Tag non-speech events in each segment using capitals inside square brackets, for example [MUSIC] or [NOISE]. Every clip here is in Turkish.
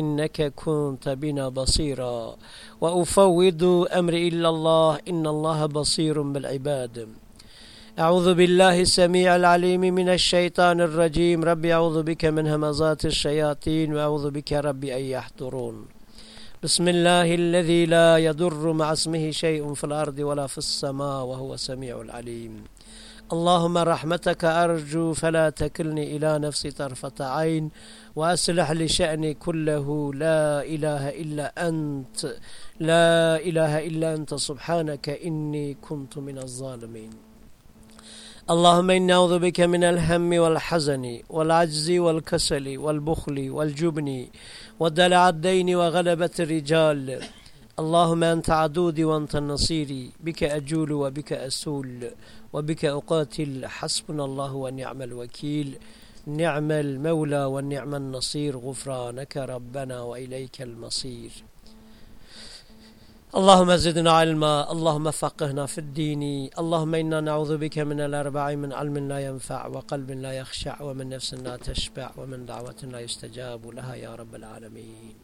إنك كنت بنا بصيرا. وأفوض أمري إلى الله إن الله بصير بالعباد. أعوذ بالله السميع العليم من الشيطان الرجيم. ربي أعوذ بك من همزات الشياطين وأعوذ بك ربي أن يحضرون. بسم الله الذي لا يضر مع اسمه شيء في الأرض ولا في السماء وهو السميع العليم. اللهم رحمتك أرجو فلا تكلني إلى نفسي طرفة عين وأصلح لشأني كله. لا إله إلا أنت لا إله إلا أنت سبحانك إني كنت من الظالمين. اللهم إني أعوذ بك من الهم والحزن والعجز والكسل والبخل والجبن ودلع الدين وغلبة الرجال. اللهم أنت عدودي وأنت النصيري بك أجول وبك أسول. وبك أقاتل حسبنا الله ونعم الوكيل. نعم المولى ونعم النصير. غفرانك ربنا وإليك المصير. اللهم زدنا علما اللهم فقهنا في الدين. اللهم إنا نعوذ بك من الأربع من علم لا ينفع وقلب لا يخشع ومن نفس لا تشبع ومن دعوة لا يستجاب لها يا رب العالمين.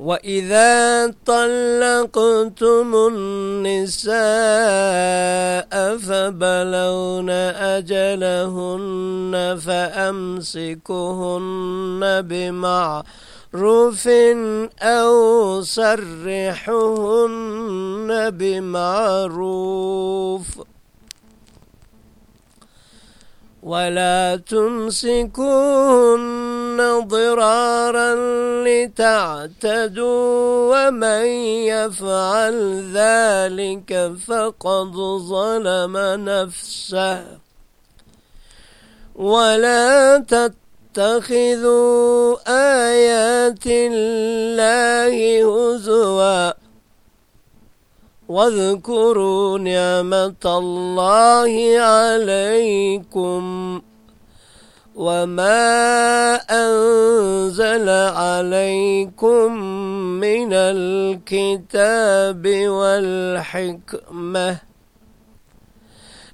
وإذا طلقتم النساء فبلغن أجلهن فأمسكهن بمعروف أو سرحهن بمعروف ولا تمسكون ضرارا لتعتدوا ومن يفعل ذلك فقد ظلم نفسه. ولا تتخذوا آيات الله هزوا. واذكروا نعمة الله عليكم وما أنزل عليكم من الكتاب والحكمة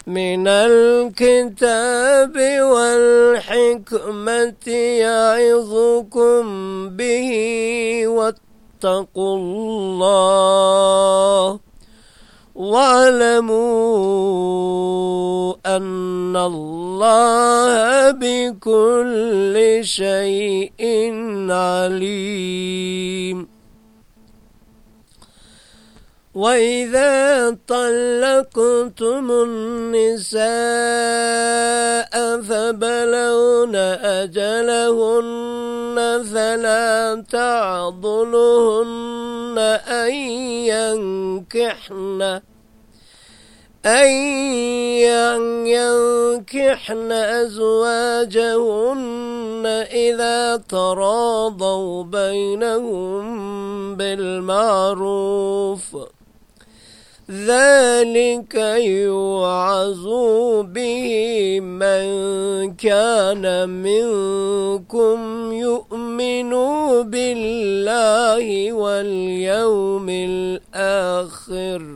من الكتاب والحكمة يعظكم به واتقوا الله واعلموا أن الله بكل شيء عليم. وإذا طلقتم النساء فبلغن أجلهن فلا تعضلهن أن ينكحن أن ينكحن أزواجهن إذا تراضوا بينهم بالمعروف ذلك يوعظ به من كان منكم يؤمن بالله واليوم الآخر.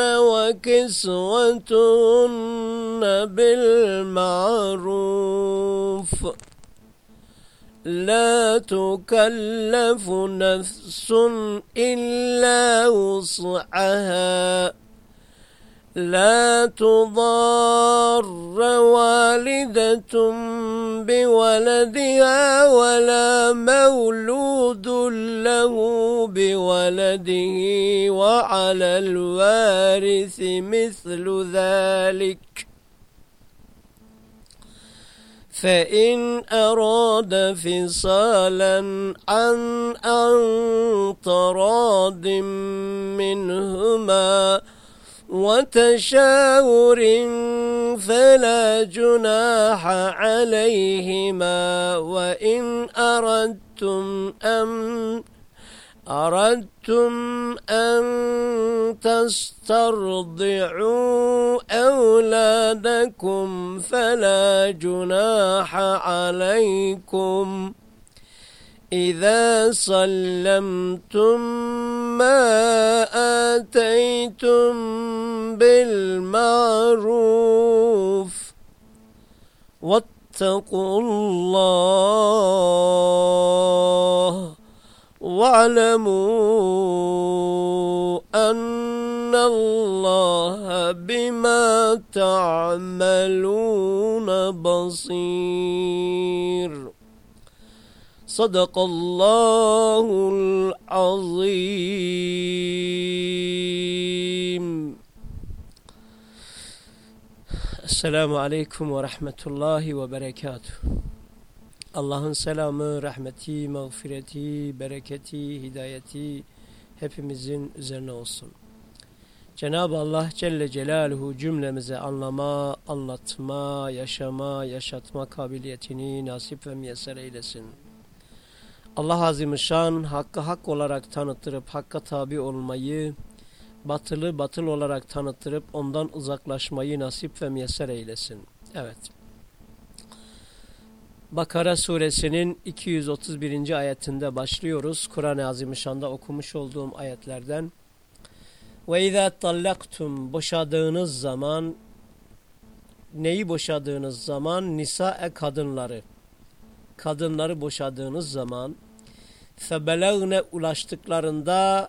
وكسوتهن بالمعروف. لا تكلف نفس إلا وسعها. لا تضار والدة بولدها ولا مولود له بولده وعلى الوارث مثل ذلك. فإن أراد فصالا عن أن تراض منهما وتشاور فلا جناح عليهما وإن أردتم أن أردتم أن تسترضعوا أولادكم فلا جناح عليكم إذا سلمتم آتيتم بالمعروف واتقوا الله واعلموا أن الله بما تعملون بصير صدق الله العظيم السلام عليكم ورحمة الله وبركاته Allah'ın selamı, rahmeti, mağfireti, bereketi, hidayeti hepimizin üzerine olsun. Cenab-ı Allah Celle Celaluhu cümlemize anlama, anlatma, yaşama, yaşatma kabiliyetini nasip ve müyesser eylesin. Allah Azimüşşan hakkı hak olarak tanıttırıp hakka tabi olmayı, batılı batıl olarak tanıttırıp ondan uzaklaşmayı nasip ve müyesser eylesin. Evet. Bakara suresinin 231. ayetinde başlıyoruz. Kur'an-ı Azimüşşan'da okumuş olduğum ayetlerden. Ve izâ tallaktum boşadığınız zaman neyi boşadığınız zaman nisa-e kadınları kadınları boşadığınız zaman febelegne ulaştıklarında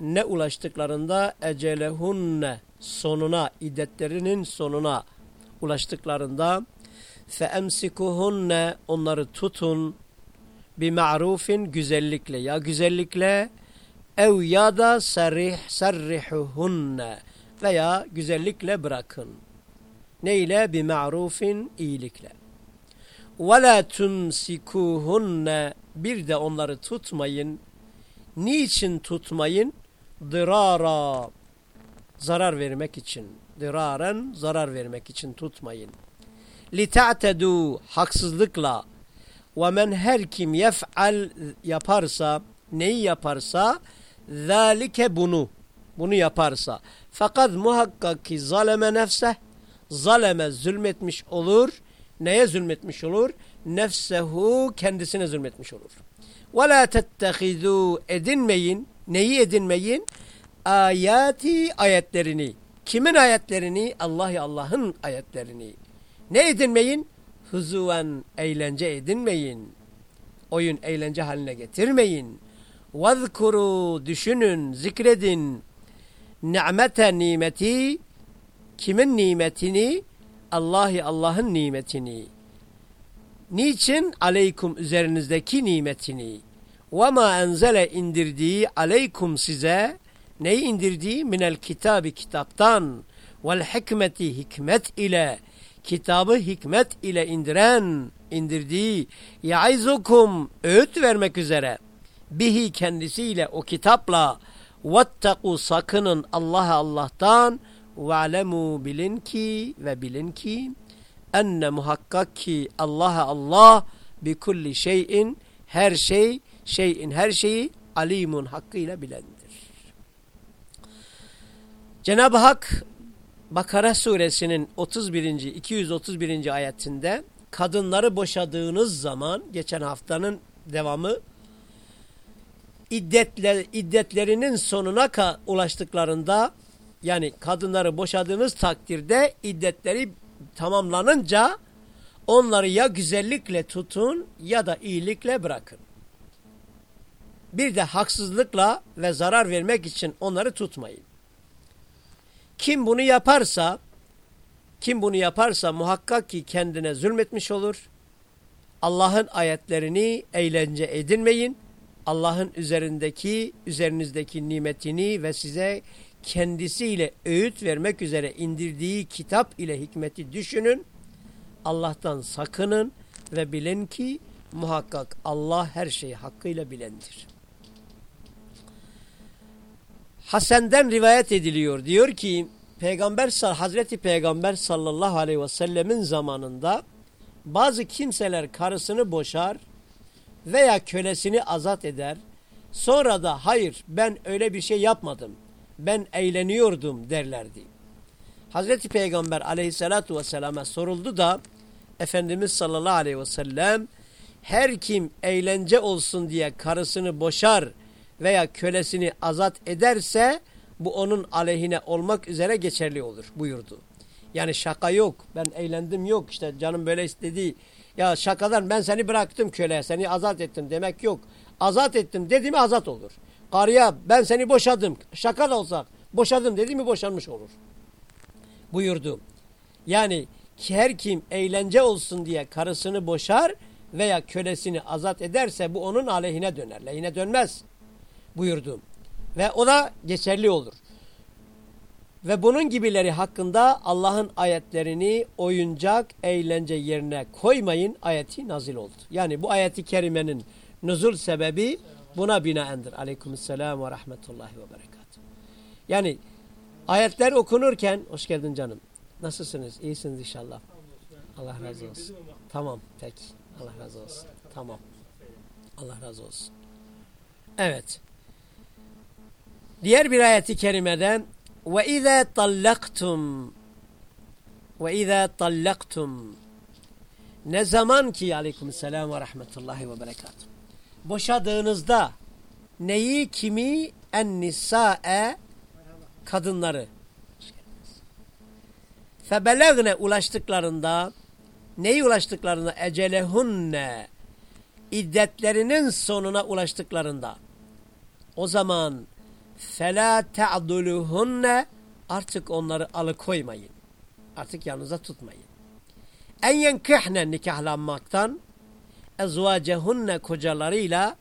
ne ulaştıklarında ecelehunne sonuna iddetlerinin sonuna ulaştıklarında feemsikuhunne onları tutun bir ma'rufin güzellikle ya güzellikle ev ya da sarih sarrihuhunne veya güzellikle bırakın. Ne ile? Bir ma'rufin iyilikle. La tumsikuhunne bir de onları tutmayın. Niçin tutmayın? Dırara zarar vermek için. Dıraren zarar vermek için tutmayın. Lita'tedu haksızlıkla men her kim yef'al yaparsa neyi yaparsa zalike bunu bunu yaparsa fakat muhakkak ki zaleme nefse zaleme zulmetmiş olur neye zulmetmiş olur nefsehu kendisine zulmetmiş olur ve la tettehizu edinmeyin neyi edinmeyin ayati ayetlerini kimin ayetlerini Allah Allah'ın ayetlerini ne edinmeyin huzuven eğlence edinmeyin. Oyun eğlence haline getirmeyin. Vazkuru düşünün, zikredin. Ni'mete nimeti kimin nimetini? Allahi Allah'ın nimetini. Niçin? Aleykum üzerinizdeki nimetini. Ve ma enzele indirdiği aleykum size neyi indirdiği? Minel kitabı kitaptan vel hikmeti hikmet ile kitabı hikmet ile indiren, indirdiği, yaizukum, öğüt vermek üzere, bihi kendisiyle o kitapla, vettaku sakının Allah'a Allah'tan, alemu bilin ki ve bilin ki, enne muhakkak ki Allah'a Allah, bi kulli şeyin, her şey, şeyin her şeyi, alimun hakkıyla bilendir. Cenab-ı Hak Bakara suresinin 31. 231. ayetinde kadınları boşadığınız zaman geçen haftanın devamı iddetler, iddetlerinin sonuna ulaştıklarında yani kadınları boşadığınız takdirde iddetleri tamamlanınca onları ya güzellikle tutun ya da iyilikle bırakın. Bir de haksızlıkla ve zarar vermek için onları tutmayın. Kim bunu yaparsa, kim bunu yaparsa muhakkak ki kendine zulmetmiş olur. Allah'ın ayetlerini eğlence edinmeyin. Allah'ın üzerindeki, üzerinizdeki nimetini ve size kendisiyle öğüt vermek üzere indirdiği kitap ile hikmeti düşünün. Allah'tan sakının ve bilin ki muhakkak Allah her şeyi hakkıyla bilendir. Hasen'den rivayet ediliyor. Diyor ki Peygamber Hazreti Peygamber sallallahu aleyhi ve sellemin zamanında bazı kimseler karısını boşar veya kölesini azat eder. Sonra da hayır ben öyle bir şey yapmadım. Ben eğleniyordum derlerdi. Hazreti Peygamber aleyhissalatu vesselama soruldu da Efendimiz sallallahu aleyhi ve sellem her kim eğlence olsun diye karısını boşar veya kölesini azat ederse bu onun aleyhine olmak üzere geçerli olur buyurdu. Yani şaka yok ben eğlendim yok işte canım böyle istedi ya şakadan ben seni bıraktım köle seni azat ettim demek yok. Azat ettim dedi mi azat olur. Karıya ben seni boşadım şaka da olsa boşadım dedi mi boşanmış olur. Buyurdu. Yani her kim eğlence olsun diye karısını boşar veya kölesini azat ederse bu onun aleyhine döner. Lehine dönmez buyurdu. Ve o da geçerli olur. Ve bunun gibileri hakkında Allah'ın ayetlerini oyuncak, eğlence yerine koymayın ayeti nazil oldu. Yani bu ayeti kerimenin nuzul sebebi buna binaendir. Aleykümselam ve rahmetullahi ve berekat. Yani ayetler okunurken, hoş geldin canım. Nasılsınız? İyisiniz inşallah. Allah razı olsun. Tamam, peki. Allah razı olsun. Tamam. Allah razı olsun. Evet. Diğer bir ayeti kerimeden ve izâ tallaktum ve izâ tallaktum ne zaman ki aleykümselam ve rahmetullahi ve berekat boşadığınızda neyi kimi en nisa'e kadınları febelegne ulaştıklarında neyi ulaştıklarında ecelehunne iddetlerinin sonuna ulaştıklarında o zaman fela te'duluhunne artık onları alıkoymayın. Artık yanınıza tutmayın. En yenkihne nikahlanmaktan ezvacehunne kocalarıyla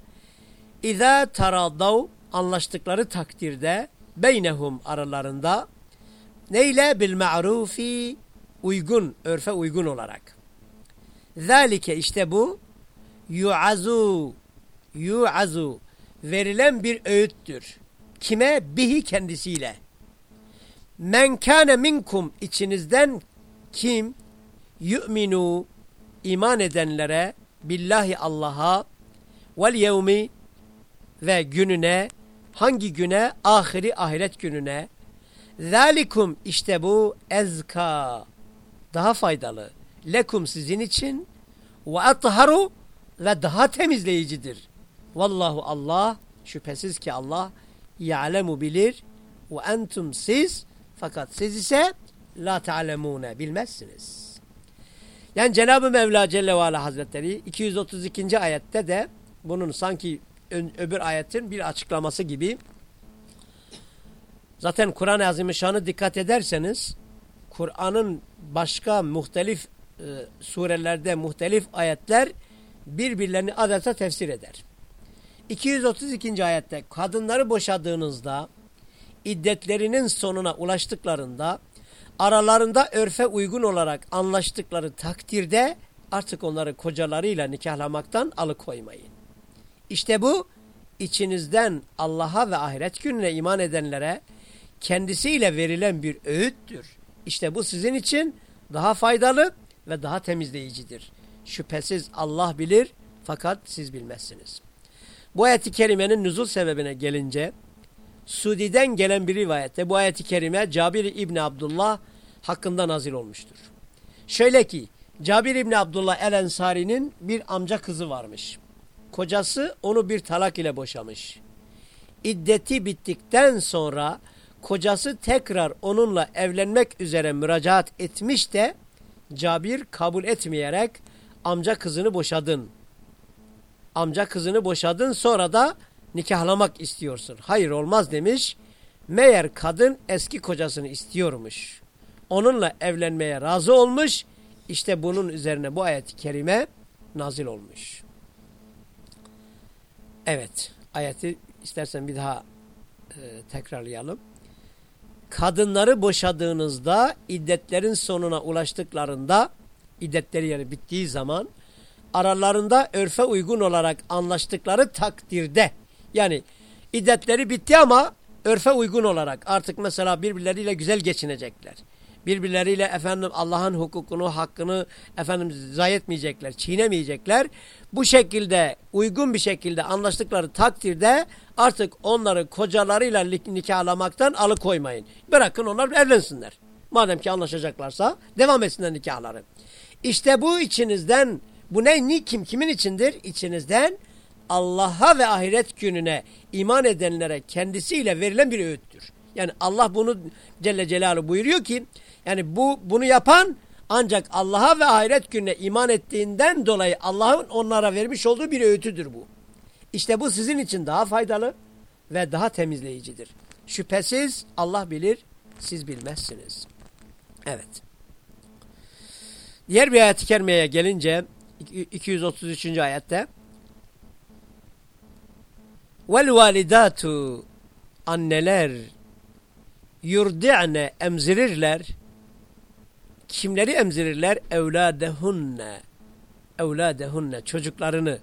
İza taradav anlaştıkları takdirde beynehum aralarında neyle bil ma'rufi uygun örfe uygun olarak. Zalike işte bu yuazu yuazu verilen bir öğüttür. Kime? Bihi kendisiyle. Men kâne minkum içinizden kim yu'minu iman edenlere billahi Allah'a vel yevmi ve gününe hangi güne? Ahiri ahiret gününe. Zalikum işte bu ezka daha faydalı. Lekum sizin için ve atharu ve daha temizleyicidir. Vallahu Allah şüphesiz ki Allah ya'lemu bilir ve entum siz fakat siz ise la ta'lemune bilmezsiniz. Yani Cenab-ı Mevla Celle ve Ala Hazretleri 232. ayette de bunun sanki öbür ayetin bir açıklaması gibi zaten Kur'an-ı Azimüşşan'ı dikkat ederseniz Kur'an'ın başka muhtelif e, surelerde muhtelif ayetler birbirlerini adeta tefsir eder. 232. ayette kadınları boşadığınızda iddetlerinin sonuna ulaştıklarında aralarında örfe uygun olarak anlaştıkları takdirde artık onları kocalarıyla nikahlamaktan alıkoymayın. İşte bu içinizden Allah'a ve ahiret gününe iman edenlere kendisiyle verilen bir öğüttür. İşte bu sizin için daha faydalı ve daha temizleyicidir. Şüphesiz Allah bilir fakat siz bilmezsiniz. Bu ayeti kerimenin nüzul sebebine gelince Sudi'den gelen bir rivayette bu ayeti kerime Cabir İbni Abdullah hakkında nazil olmuştur. Şöyle ki Cabir İbni Abdullah El Ensari'nin bir amca kızı varmış. Kocası onu bir talak ile boşamış. İddeti bittikten sonra kocası tekrar onunla evlenmek üzere müracaat etmiş de Cabir kabul etmeyerek amca kızını boşadın. Amca kızını boşadın sonra da nikahlamak istiyorsun. Hayır olmaz demiş. Meğer kadın eski kocasını istiyormuş. Onunla evlenmeye razı olmuş. İşte bunun üzerine bu ayet-i kerime nazil olmuş. Evet ayeti istersen bir daha e, tekrarlayalım. Kadınları boşadığınızda iddetlerin sonuna ulaştıklarında iddetleri yani bittiği zaman aralarında örfe uygun olarak anlaştıkları takdirde yani iddetleri bitti ama örfe uygun olarak artık mesela birbirleriyle güzel geçinecekler. Birbirleriyle efendim Allah'ın hukukunu, hakkını efendim zayi etmeyecekler, çiğnemeyecekler. Bu şekilde uygun bir şekilde anlaştıkları takdirde artık onları kocalarıyla nikahlamaktan alıkoymayın. Bırakın onlar evlensinler. Madem ki anlaşacaklarsa devam etsinler nikahları. İşte bu içinizden bu ne ni kim kimin içindir? İçinizden Allah'a ve ahiret gününe iman edenlere kendisiyle verilen bir öğüttür. Yani Allah bunu Celle Celaluhu buyuruyor ki yani bu bunu yapan ancak Allah'a ve ahiret gününe iman ettiğinden dolayı Allah'ın onlara vermiş olduğu bir öğütüdür bu. İşte bu sizin için daha faydalı ve daha temizleyicidir. Şüphesiz Allah bilir, siz bilmezsiniz. Evet. Diğer bir ayet-i kerimeye gelince 233. ayette Vel validatu anneler yurdi'ne emzirirler kimleri emzirirler? Evladehunne evladehunne çocuklarını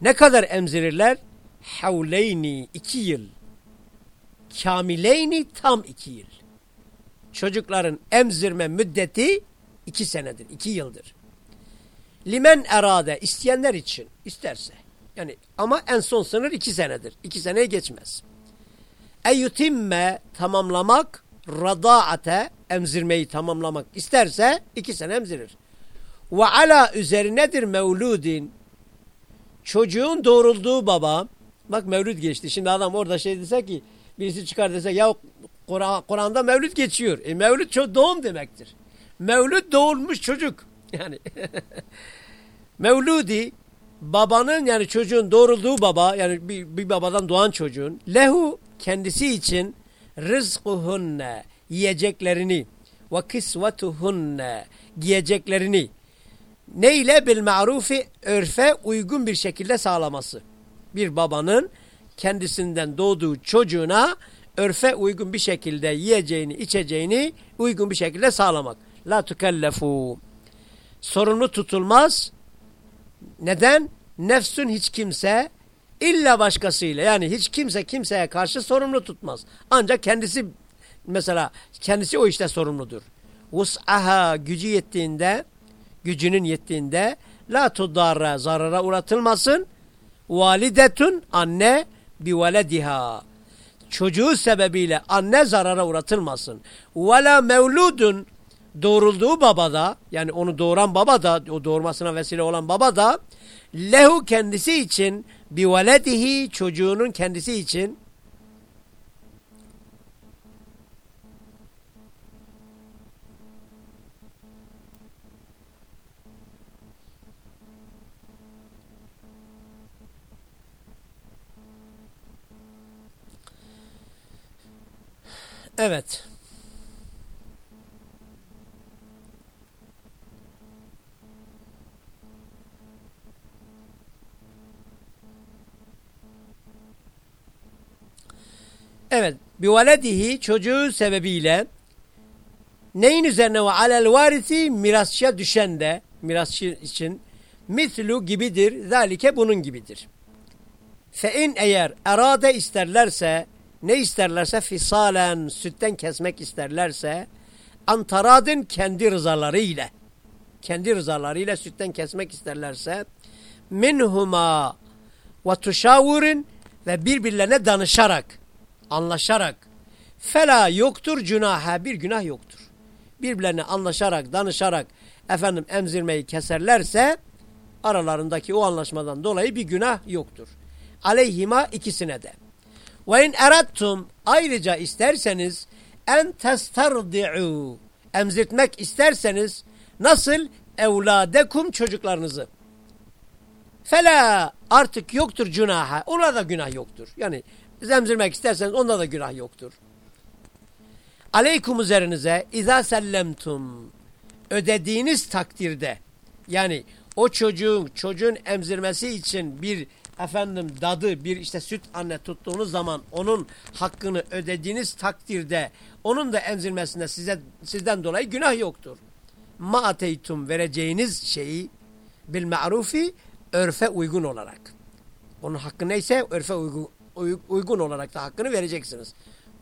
ne kadar emzirirler? Havleyni iki yıl kamileyni tam iki yıl çocukların emzirme müddeti iki senedir, iki yıldır. Limen erade isteyenler için isterse. Yani ama en son sınır iki senedir. İki seneye geçmez. Eyyutimme tamamlamak radaate emzirmeyi tamamlamak isterse iki sene emzirir. Ve ala üzerinedir mevludin çocuğun doğrulduğu baba bak mevlud geçti. Şimdi adam orada şey dese ki birisi çıkar dese ya Kur'an'da Kur mevlüt geçiyor. E mevlüt çok doğum demektir. Mevlüt doğulmuş çocuk. Yani [LAUGHS] mevludi babanın yani çocuğun doğrulduğu baba yani bir, bir babadan doğan çocuğun lehu kendisi için rızkuhunne yiyeceklerini ve kisvetuhunne giyeceklerini Ne ile bil ma'rufi örfe uygun bir şekilde sağlaması. Bir babanın kendisinden doğduğu çocuğuna örfe uygun bir şekilde yiyeceğini, içeceğini uygun bir şekilde sağlamak. La tukellefu. Sorumlu tutulmaz. Neden? Nefsün hiç kimse illa başkasıyla yani hiç kimse kimseye karşı sorumlu tutmaz. Ancak kendisi mesela kendisi o işte sorumludur. Vus'aha gücü yettiğinde gücünün yettiğinde la tudarra zarara uğratılmasın. Validetun anne bi velediha çocuğu sebebiyle anne zarara uğratılmasın. Vela mevludun doğrulduğu baba da yani onu doğuran baba da o doğurmasına vesile olan baba da lehu kendisi için bi veledihi çocuğunun kendisi için Evet. Evet. Bivaledihi çocuğu sebebiyle neyin üzerine ve alel varisi mirasçıya düşen de mirasçı için mislu gibidir. Zalike bunun gibidir. Fe in eğer erade isterlerse ne isterlerse fisalen sütten kesmek isterlerse antaradın kendi rızaları ile kendi rızaları ile sütten kesmek isterlerse minhuma ve tuşavurin ve birbirlerine danışarak anlaşarak fela yoktur günaha bir günah yoktur. Birbirlerine anlaşarak danışarak efendim emzirmeyi keserlerse aralarındaki o anlaşmadan dolayı bir günah yoktur. Aleyhima ikisine de. Ve in erattum ayrıca isterseniz en testardi'u emzirtmek isterseniz nasıl evladekum çocuklarınızı. Fela artık yoktur günaha. Ona da günah yoktur. Yani emzirmek isterseniz onda da günah yoktur. Aleykum üzerinize izâ sellemtum ödediğiniz takdirde yani o çocuğun çocuğun emzirmesi için bir efendim dadı bir işte süt anne tuttuğunuz zaman onun hakkını ödediğiniz takdirde onun da emzirmesinde size sizden dolayı günah yoktur. Ma ateytum vereceğiniz şeyi bil ma'rufi örfe uygun olarak. Onun hakkı neyse örfe uygun, uygun olarak da hakkını vereceksiniz.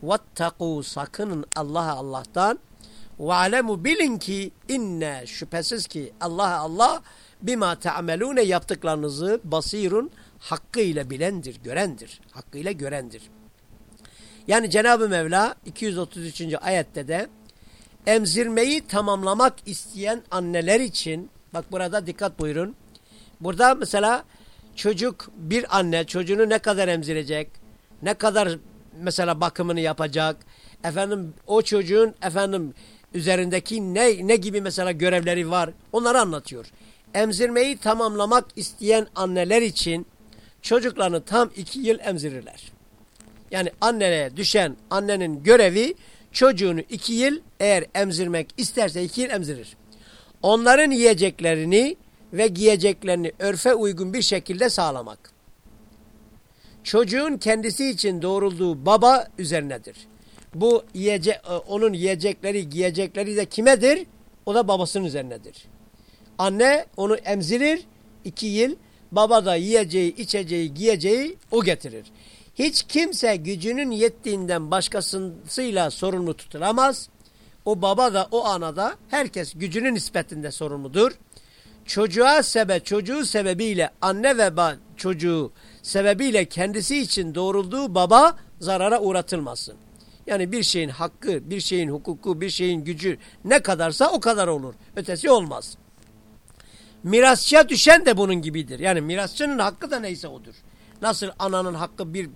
Vattaku sakının Allah'a Allah'tan ve alemu bilin ki inne şüphesiz ki Allah Allah bima ta'melune yaptıklarınızı basirun hakkıyla bilendir, görendir. Hakkıyla görendir. Yani Cenab-ı Mevla 233. ayette de emzirmeyi tamamlamak isteyen anneler için bak burada dikkat buyurun. Burada mesela çocuk bir anne çocuğunu ne kadar emzirecek, ne kadar mesela bakımını yapacak, efendim o çocuğun efendim üzerindeki ne ne gibi mesela görevleri var onları anlatıyor. Emzirmeyi tamamlamak isteyen anneler için çocuklarını tam iki yıl emzirirler. Yani anneye düşen annenin görevi çocuğunu iki yıl eğer emzirmek isterse iki yıl emzirir. Onların yiyeceklerini ve giyeceklerini örfe uygun bir şekilde sağlamak. Çocuğun kendisi için doğrulduğu baba üzerinedir. Bu yiyece e, onun yiyecekleri, giyecekleri de kimedir? O da babasının üzerinedir. Anne onu emzirir iki yıl Baba da yiyeceği, içeceği, giyeceği o getirir. Hiç kimse gücünün yettiğinden başkasıyla sorumlu tutulamaz. O baba da o ana da herkes gücünün nispetinde sorumludur. Çocuğa sebe, çocuğu sebebiyle anne ve ba, çocuğu sebebiyle kendisi için doğrulduğu baba zarara uğratılmasın. Yani bir şeyin hakkı, bir şeyin hukuku, bir şeyin gücü ne kadarsa o kadar olur. Ötesi olmaz. Mirasçıya düşen de bunun gibidir. Yani mirasçının hakkı da neyse odur. Nasıl ananın hakkı bir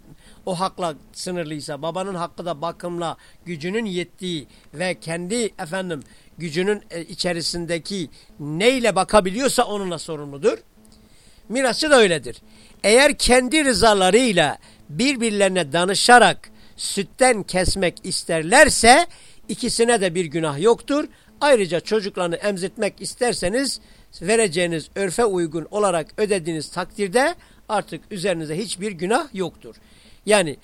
o hakla sınırlıysa babanın hakkı da bakımla gücünün yettiği ve kendi efendim gücünün e, içerisindeki neyle bakabiliyorsa onunla sorumludur. Mirasçı da öyledir. Eğer kendi rızalarıyla birbirlerine danışarak sütten kesmek isterlerse ikisine de bir günah yoktur. Ayrıca çocuklarını emzirtmek isterseniz vereceğiniz örfe uygun olarak ödediğiniz takdirde artık üzerinize hiçbir günah yoktur. Yani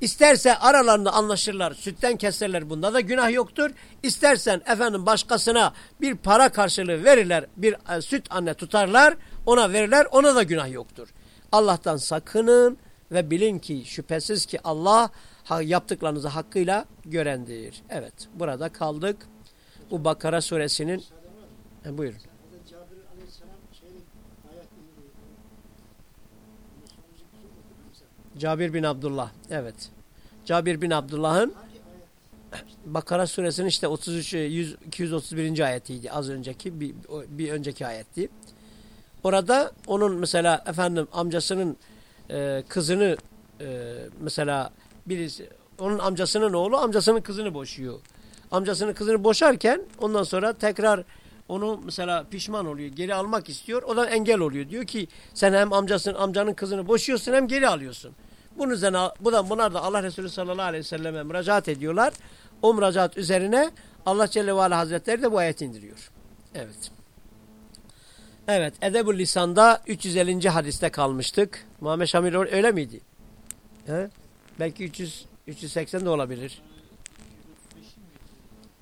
isterse aralarında anlaşırlar, sütten keserler bunda da günah yoktur. İstersen efendim başkasına bir para karşılığı verirler, bir e, süt anne tutarlar, ona verirler, ona da günah yoktur. Allah'tan sakının ve bilin ki şüphesiz ki Allah yaptıklarınızı hakkıyla görendir. Evet burada kaldık. Bu Bakara suresinin e, buyurun. Cabir bin Abdullah. Evet. Cabir bin Abdullah'ın Bakara suresinin işte 33 100, 231. ayetiydi az önceki bir, bir önceki ayetti. Orada onun mesela efendim amcasının e, kızını e, mesela birisi onun amcasının oğlu amcasının kızını boşuyor. Amcasının kızını boşarken ondan sonra tekrar onu mesela pişman oluyor. Geri almak istiyor. O da engel oluyor. Diyor ki sen hem amcasının amcanın kızını boşuyorsun hem geri alıyorsun. Bunun üzerine bu da bunlar da Allah Resulü sallallahu aleyhi ve selleme müracaat ediyorlar. O müracaat üzerine Allah Celle ve Ala Hazretleri de bu ayet indiriyor. Evet. Evet. Edebül Lisan'da 350. hadiste kalmıştık. Muhammed Şamil öyle miydi? He? Belki 300, 380 de olabilir.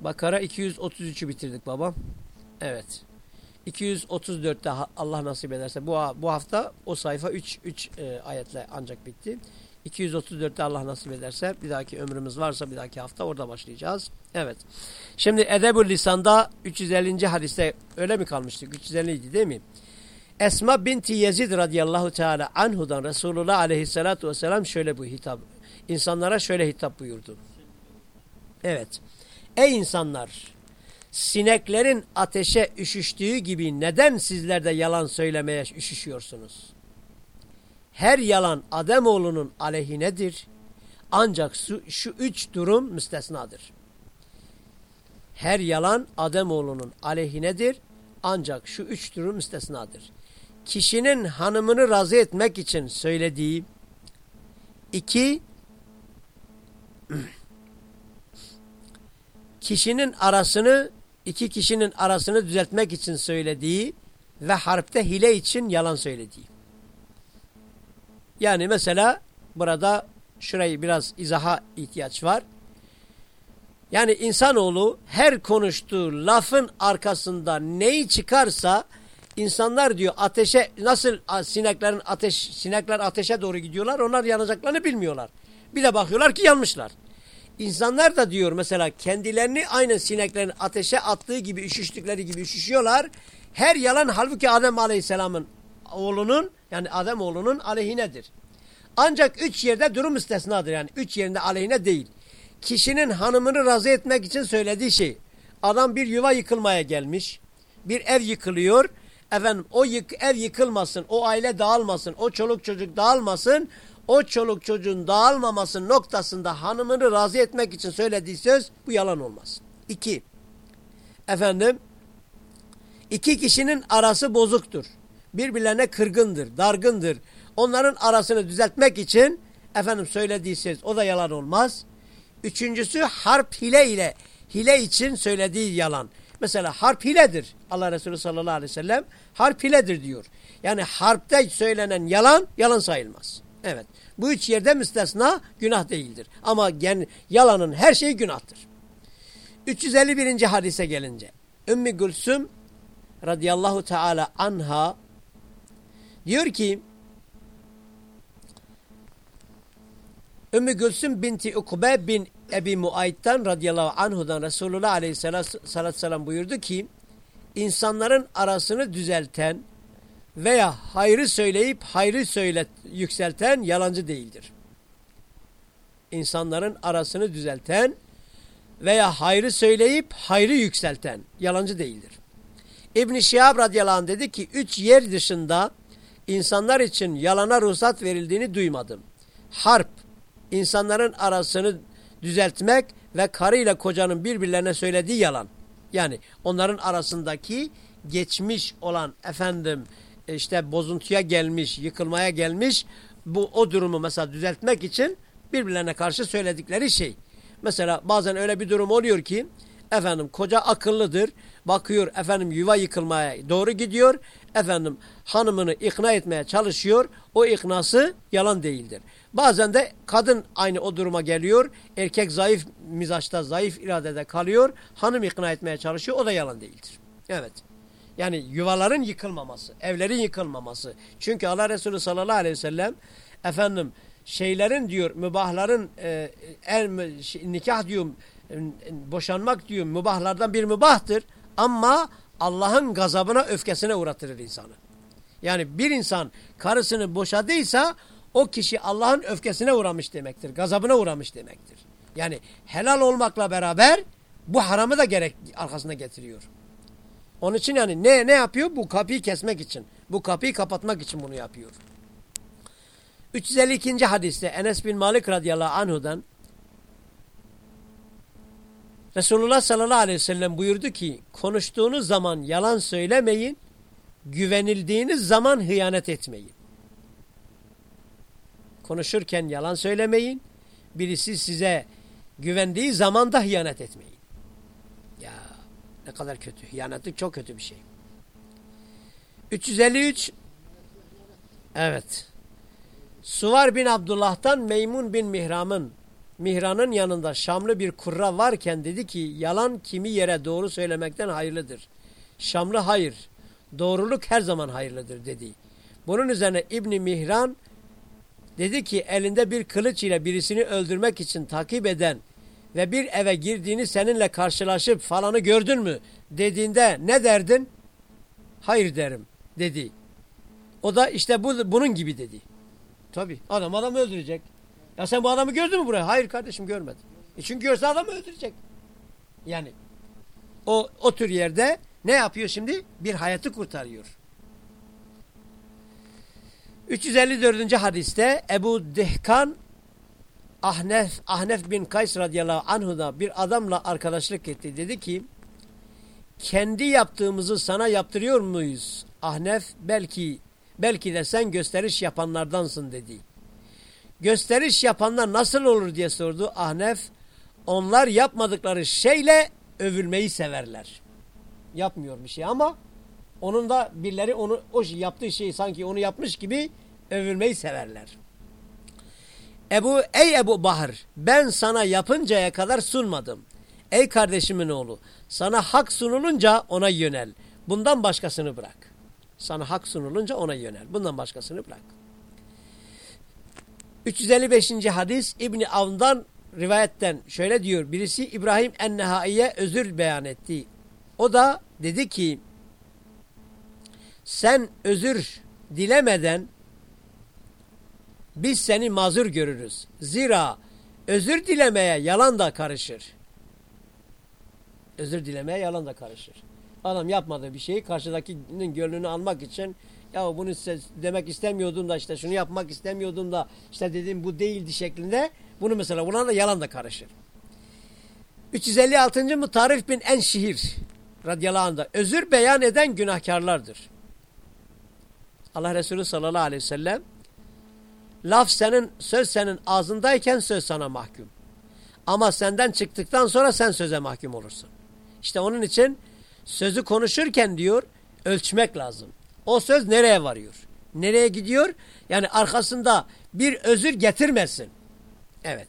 Bakara 233'ü bitirdik babam. Evet. 234'te Allah nasip ederse bu bu hafta o sayfa 3 3 e, ayetle ancak bitti. 234'te Allah nasip ederse bir dahaki ömrümüz varsa bir dahaki hafta orada başlayacağız. Evet. Şimdi Edebül Lisan'da 350. hadiste öyle mi kalmıştık? 350 idi değil mi? Esma binti Yezid radıyallahu teala anhudan Resulullah aleyhissalatu vesselam şöyle bu hitap. insanlara şöyle hitap buyurdu. Evet. Ey insanlar! Sineklerin ateşe üşüştüğü gibi neden sizler de yalan söylemeye üşüşüyorsunuz? Her yalan Ademoğlunun aleyhinedir. Ancak şu, şu üç durum müstesnadır. Her yalan Ademoğlunun aleyhinedir. Ancak şu üç durum müstesnadır. Kişinin hanımını razı etmek için söylediği, iki, [CLEARS THROAT] kişinin arasını, iki kişinin arasını düzeltmek için söylediği ve harpte hile için yalan söylediği. Yani mesela burada şurayı biraz izaha ihtiyaç var. Yani insanoğlu her konuştuğu lafın arkasında neyi çıkarsa insanlar diyor ateşe nasıl sineklerin ateş sinekler ateşe doğru gidiyorlar onlar yanacaklarını bilmiyorlar. Bir de bakıyorlar ki yanmışlar. İnsanlar da diyor mesela kendilerini aynı sineklerin ateşe attığı gibi üşüştükleri gibi üşüşüyorlar. Her yalan halbuki Adem Aleyhisselam'ın oğlunun yani Adem oğlunun aleyhinedir. Ancak üç yerde durum istisnadır yani üç yerinde aleyhine değil. Kişinin hanımını razı etmek için söylediği şey. Adam bir yuva yıkılmaya gelmiş. Bir ev yıkılıyor. Efendim o yık, ev yıkılmasın, o aile dağılmasın, o çoluk çocuk dağılmasın. O çoluk çocuğun dağılmaması noktasında hanımını razı etmek için söylediği söz bu yalan olmaz. İki, efendim iki kişinin arası bozuktur. Birbirlerine kırgındır, dargındır. Onların arasını düzeltmek için efendim söylediği o da yalan olmaz. Üçüncüsü harp hile ile hile için söylediği yalan. Mesela harp hiledir. Allah Resulü sallallahu aleyhi ve sellem harp hiledir diyor. Yani harpte söylenen yalan yalan sayılmaz. Evet. Bu üç yerde müstesna günah değildir. Ama yani yalanın her şeyi günahtır. 351. hadise gelince Ümmü Gülsüm radıyallahu teala anha diyor ki Ümmü Gülsüm binti Ukbe bin Ebi Muayt'tan radıyallahu anhudan Resulullah aleyhissalatü vesselam buyurdu ki insanların arasını düzelten veya hayrı söyleyip hayrı söylet, yükselten yalancı değildir. İnsanların arasını düzelten veya hayrı söyleyip hayrı yükselten yalancı değildir. İbn-i Şihab radıyallahu anh dedi ki üç yer dışında insanlar için yalana ruhsat verildiğini duymadım. Harp, insanların arasını düzeltmek ve karıyla kocanın birbirlerine söylediği yalan. Yani onların arasındaki geçmiş olan efendim işte bozuntuya gelmiş, yıkılmaya gelmiş bu o durumu mesela düzeltmek için birbirlerine karşı söyledikleri şey. Mesela bazen öyle bir durum oluyor ki Efendim koca akıllıdır. Bakıyor efendim yuva yıkılmaya doğru gidiyor. Efendim hanımını ikna etmeye çalışıyor. O iknası yalan değildir. Bazen de kadın aynı o duruma geliyor. Erkek zayıf mizaçta, zayıf iradede kalıyor. Hanım ikna etmeye çalışıyor. O da yalan değildir. Evet. Yani yuvaların yıkılmaması, evlerin yıkılmaması. Çünkü Allah Resulü sallallahu aleyhi ve sellem efendim şeylerin diyor mübahların e, er, nikah diyor boşanmak diyor mübahlardan bir mübahtır ama Allah'ın gazabına öfkesine uğratırır insanı. Yani bir insan karısını boşadıysa o kişi Allah'ın öfkesine uğramış demektir. Gazabına uğramış demektir. Yani helal olmakla beraber bu haramı da gerek arkasına getiriyor. Onun için yani ne ne yapıyor? Bu kapıyı kesmek için. Bu kapıyı kapatmak için bunu yapıyor. 352. hadiste Enes bin Malik radıyallahu anhudan Resulullah sallallahu aleyhi ve sellem buyurdu ki konuştuğunuz zaman yalan söylemeyin, güvenildiğiniz zaman hıyanet etmeyin. Konuşurken yalan söylemeyin, birisi size güvendiği zaman da hıyanet etmeyin. Ya ne kadar kötü, hıyanetlik çok kötü bir şey. 353 Evet. Suvar bin Abdullah'tan Meymun bin Mihram'ın Mihran'ın yanında Şamlı bir kurra varken dedi ki yalan kimi yere doğru söylemekten hayırlıdır. Şamlı hayır, doğruluk her zaman hayırlıdır dedi. Bunun üzerine İbni Mihran dedi ki elinde bir kılıç ile birisini öldürmek için takip eden ve bir eve girdiğini seninle karşılaşıp falanı gördün mü dediğinde ne derdin? Hayır derim dedi. O da işte bu, bunun gibi dedi. Tabi adam adamı öldürecek. Ya sen bu adamı gördün mü buraya? Hayır kardeşim görmedim. E çünkü görse adamı öldürecek. Yani o, o tür yerde ne yapıyor şimdi? Bir hayatı kurtarıyor. 354. hadiste Ebu Dehkan Ahnef, Ahnef bin Kays radıyallahu anhu'da bir adamla arkadaşlık etti. Dedi ki kendi yaptığımızı sana yaptırıyor muyuz? Ahnef belki belki de sen gösteriş yapanlardansın dedi. Gösteriş yapanlar nasıl olur diye sordu Ahnef. Onlar yapmadıkları şeyle övülmeyi severler. Yapmıyor bir şey ama onun da birileri onu o yaptığı şeyi sanki onu yapmış gibi övülmeyi severler. Ebu ey Ebu Bahar ben sana yapıncaya kadar sunmadım. Ey kardeşimin oğlu sana hak sunulunca ona yönel. Bundan başkasını bırak. Sana hak sunulunca ona yönel. Bundan başkasını bırak. 355. hadis İbni Avn'dan rivayetten şöyle diyor. Birisi İbrahim Ennehai'ye özür beyan etti. O da dedi ki sen özür dilemeden biz seni mazur görürüz. Zira özür dilemeye yalan da karışır. Özür dilemeye yalan da karışır. Adam yapmadığı bir şeyi karşıdakinin gönlünü almak için ya bunu demek istemiyordum da işte şunu yapmak istemiyordum da işte dedim bu değildi şeklinde bunu mesela buna da yalan da karışır. 356. Mutarif bin en şihir radıyallahu anh'da özür beyan eden günahkarlardır. Allah Resulü sallallahu aleyhi ve sellem laf senin söz senin ağzındayken söz sana mahkum. Ama senden çıktıktan sonra sen söze mahkum olursun. İşte onun için sözü konuşurken diyor ölçmek lazım. O söz nereye varıyor? Nereye gidiyor? Yani arkasında bir özür getirmesin. Evet.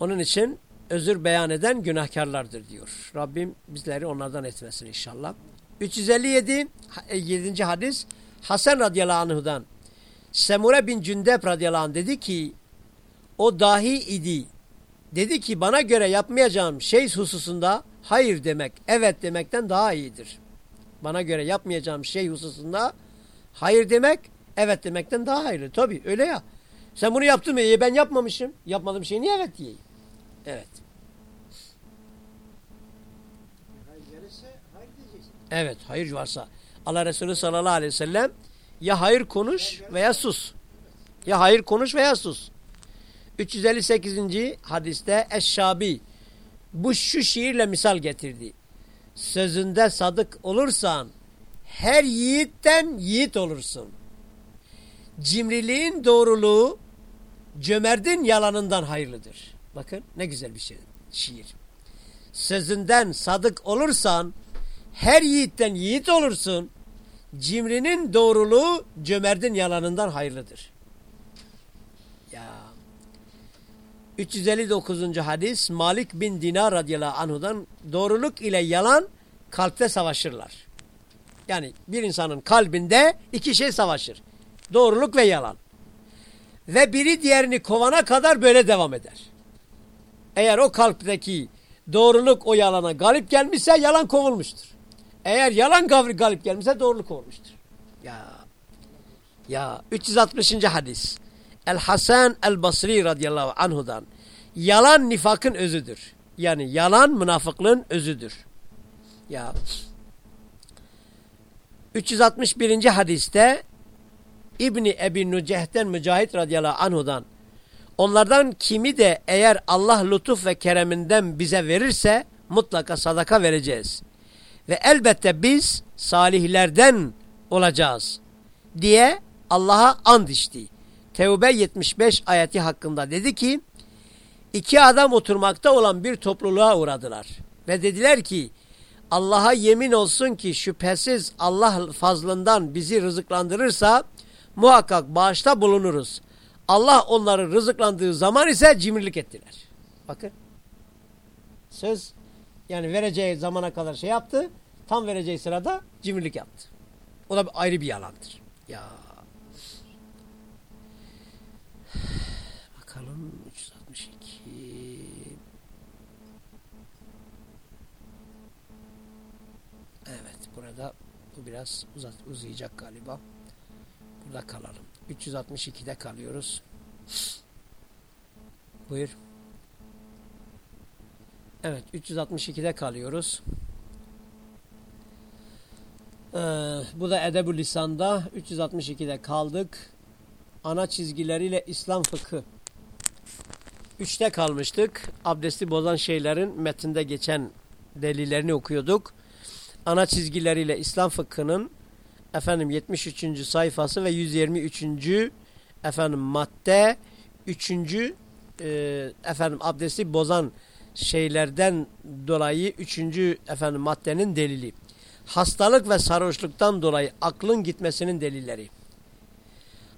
Onun için özür beyan eden günahkarlardır diyor. Rabbim bizleri onlardan etmesin inşallah. 357 7. hadis Hasan radıyallahu anh'dan Semure bin Cündep radıyallahu anh dedi ki o dahi idi. Dedi ki bana göre yapmayacağım şey hususunda hayır demek, evet demekten daha iyidir. Bana göre yapmayacağım şey hususunda hayır demek, evet demekten daha hayırlı. Tabii öyle ya. Sen bunu yaptın mı? E ben yapmamışım. Yapmadığım şey niye evet diyeyim? Evet. Evet hayır varsa. Allah Resulü sallallahu aleyhi ve sellem ya hayır konuş veya sus. Ya hayır konuş veya sus. 358. hadiste Eşşabi bu şu şiirle misal getirdi. Sözünde sadık olursan her yiğitten yiğit olursun. Cimriliğin doğruluğu cömertin yalanından hayırlıdır. Bakın ne güzel bir şey, şiir. Sözünden sadık olursan her yiğitten yiğit olursun. Cimrinin doğruluğu cömertin yalanından hayırlıdır. Ya 359. hadis Malik bin Dinar radıyallahu anhudan doğruluk ile yalan kalpte savaşırlar. Yani bir insanın kalbinde iki şey savaşır. Doğruluk ve yalan. Ve biri diğerini kovana kadar böyle devam eder. Eğer o kalpteki doğruluk o yalana galip gelmişse yalan kovulmuştur. Eğer yalan galip gelmişse doğruluk kovulmuştur. Ya ya 360. hadis. El Hasan el Basri radıyallahu anhudan yalan nifakın özüdür. Yani yalan münafıklığın özüdür. Ya 361. hadiste İbni Ebi Nuceh'ten Mücahit radıyallahu anhudan onlardan kimi de eğer Allah lütuf ve kereminden bize verirse mutlaka sadaka vereceğiz. Ve elbette biz salihlerden olacağız diye Allah'a and içti. Tevbe 75 ayeti hakkında dedi ki iki adam oturmakta olan bir topluluğa uğradılar. Ve dediler ki Allah'a yemin olsun ki şüphesiz Allah fazlından bizi rızıklandırırsa muhakkak bağışta bulunuruz. Allah onları rızıklandığı zaman ise cimrilik ettiler. Bakın. Söz yani vereceği zamana kadar şey yaptı. Tam vereceği sırada cimrilik yaptı. O da ayrı bir yalandır. Ya. Bakalım 362. Evet burada bu biraz uzat, uzayacak galiba. Burada kalalım. 362'de kalıyoruz. Buyur. Evet 362'de kalıyoruz. Ee, bu da Edeb-ü Lisan'da 362'de kaldık. Ana çizgileriyle İslam fıkhı. Üçte kalmıştık. Abdesti bozan şeylerin metinde geçen delillerini okuyorduk. Ana çizgileriyle İslam fıkhının efendim 73. sayfası ve 123. efendim madde 3. E, efendim abdesti bozan şeylerden dolayı 3. efendim maddenin delili. Hastalık ve sarhoşluktan dolayı aklın gitmesinin delilleri.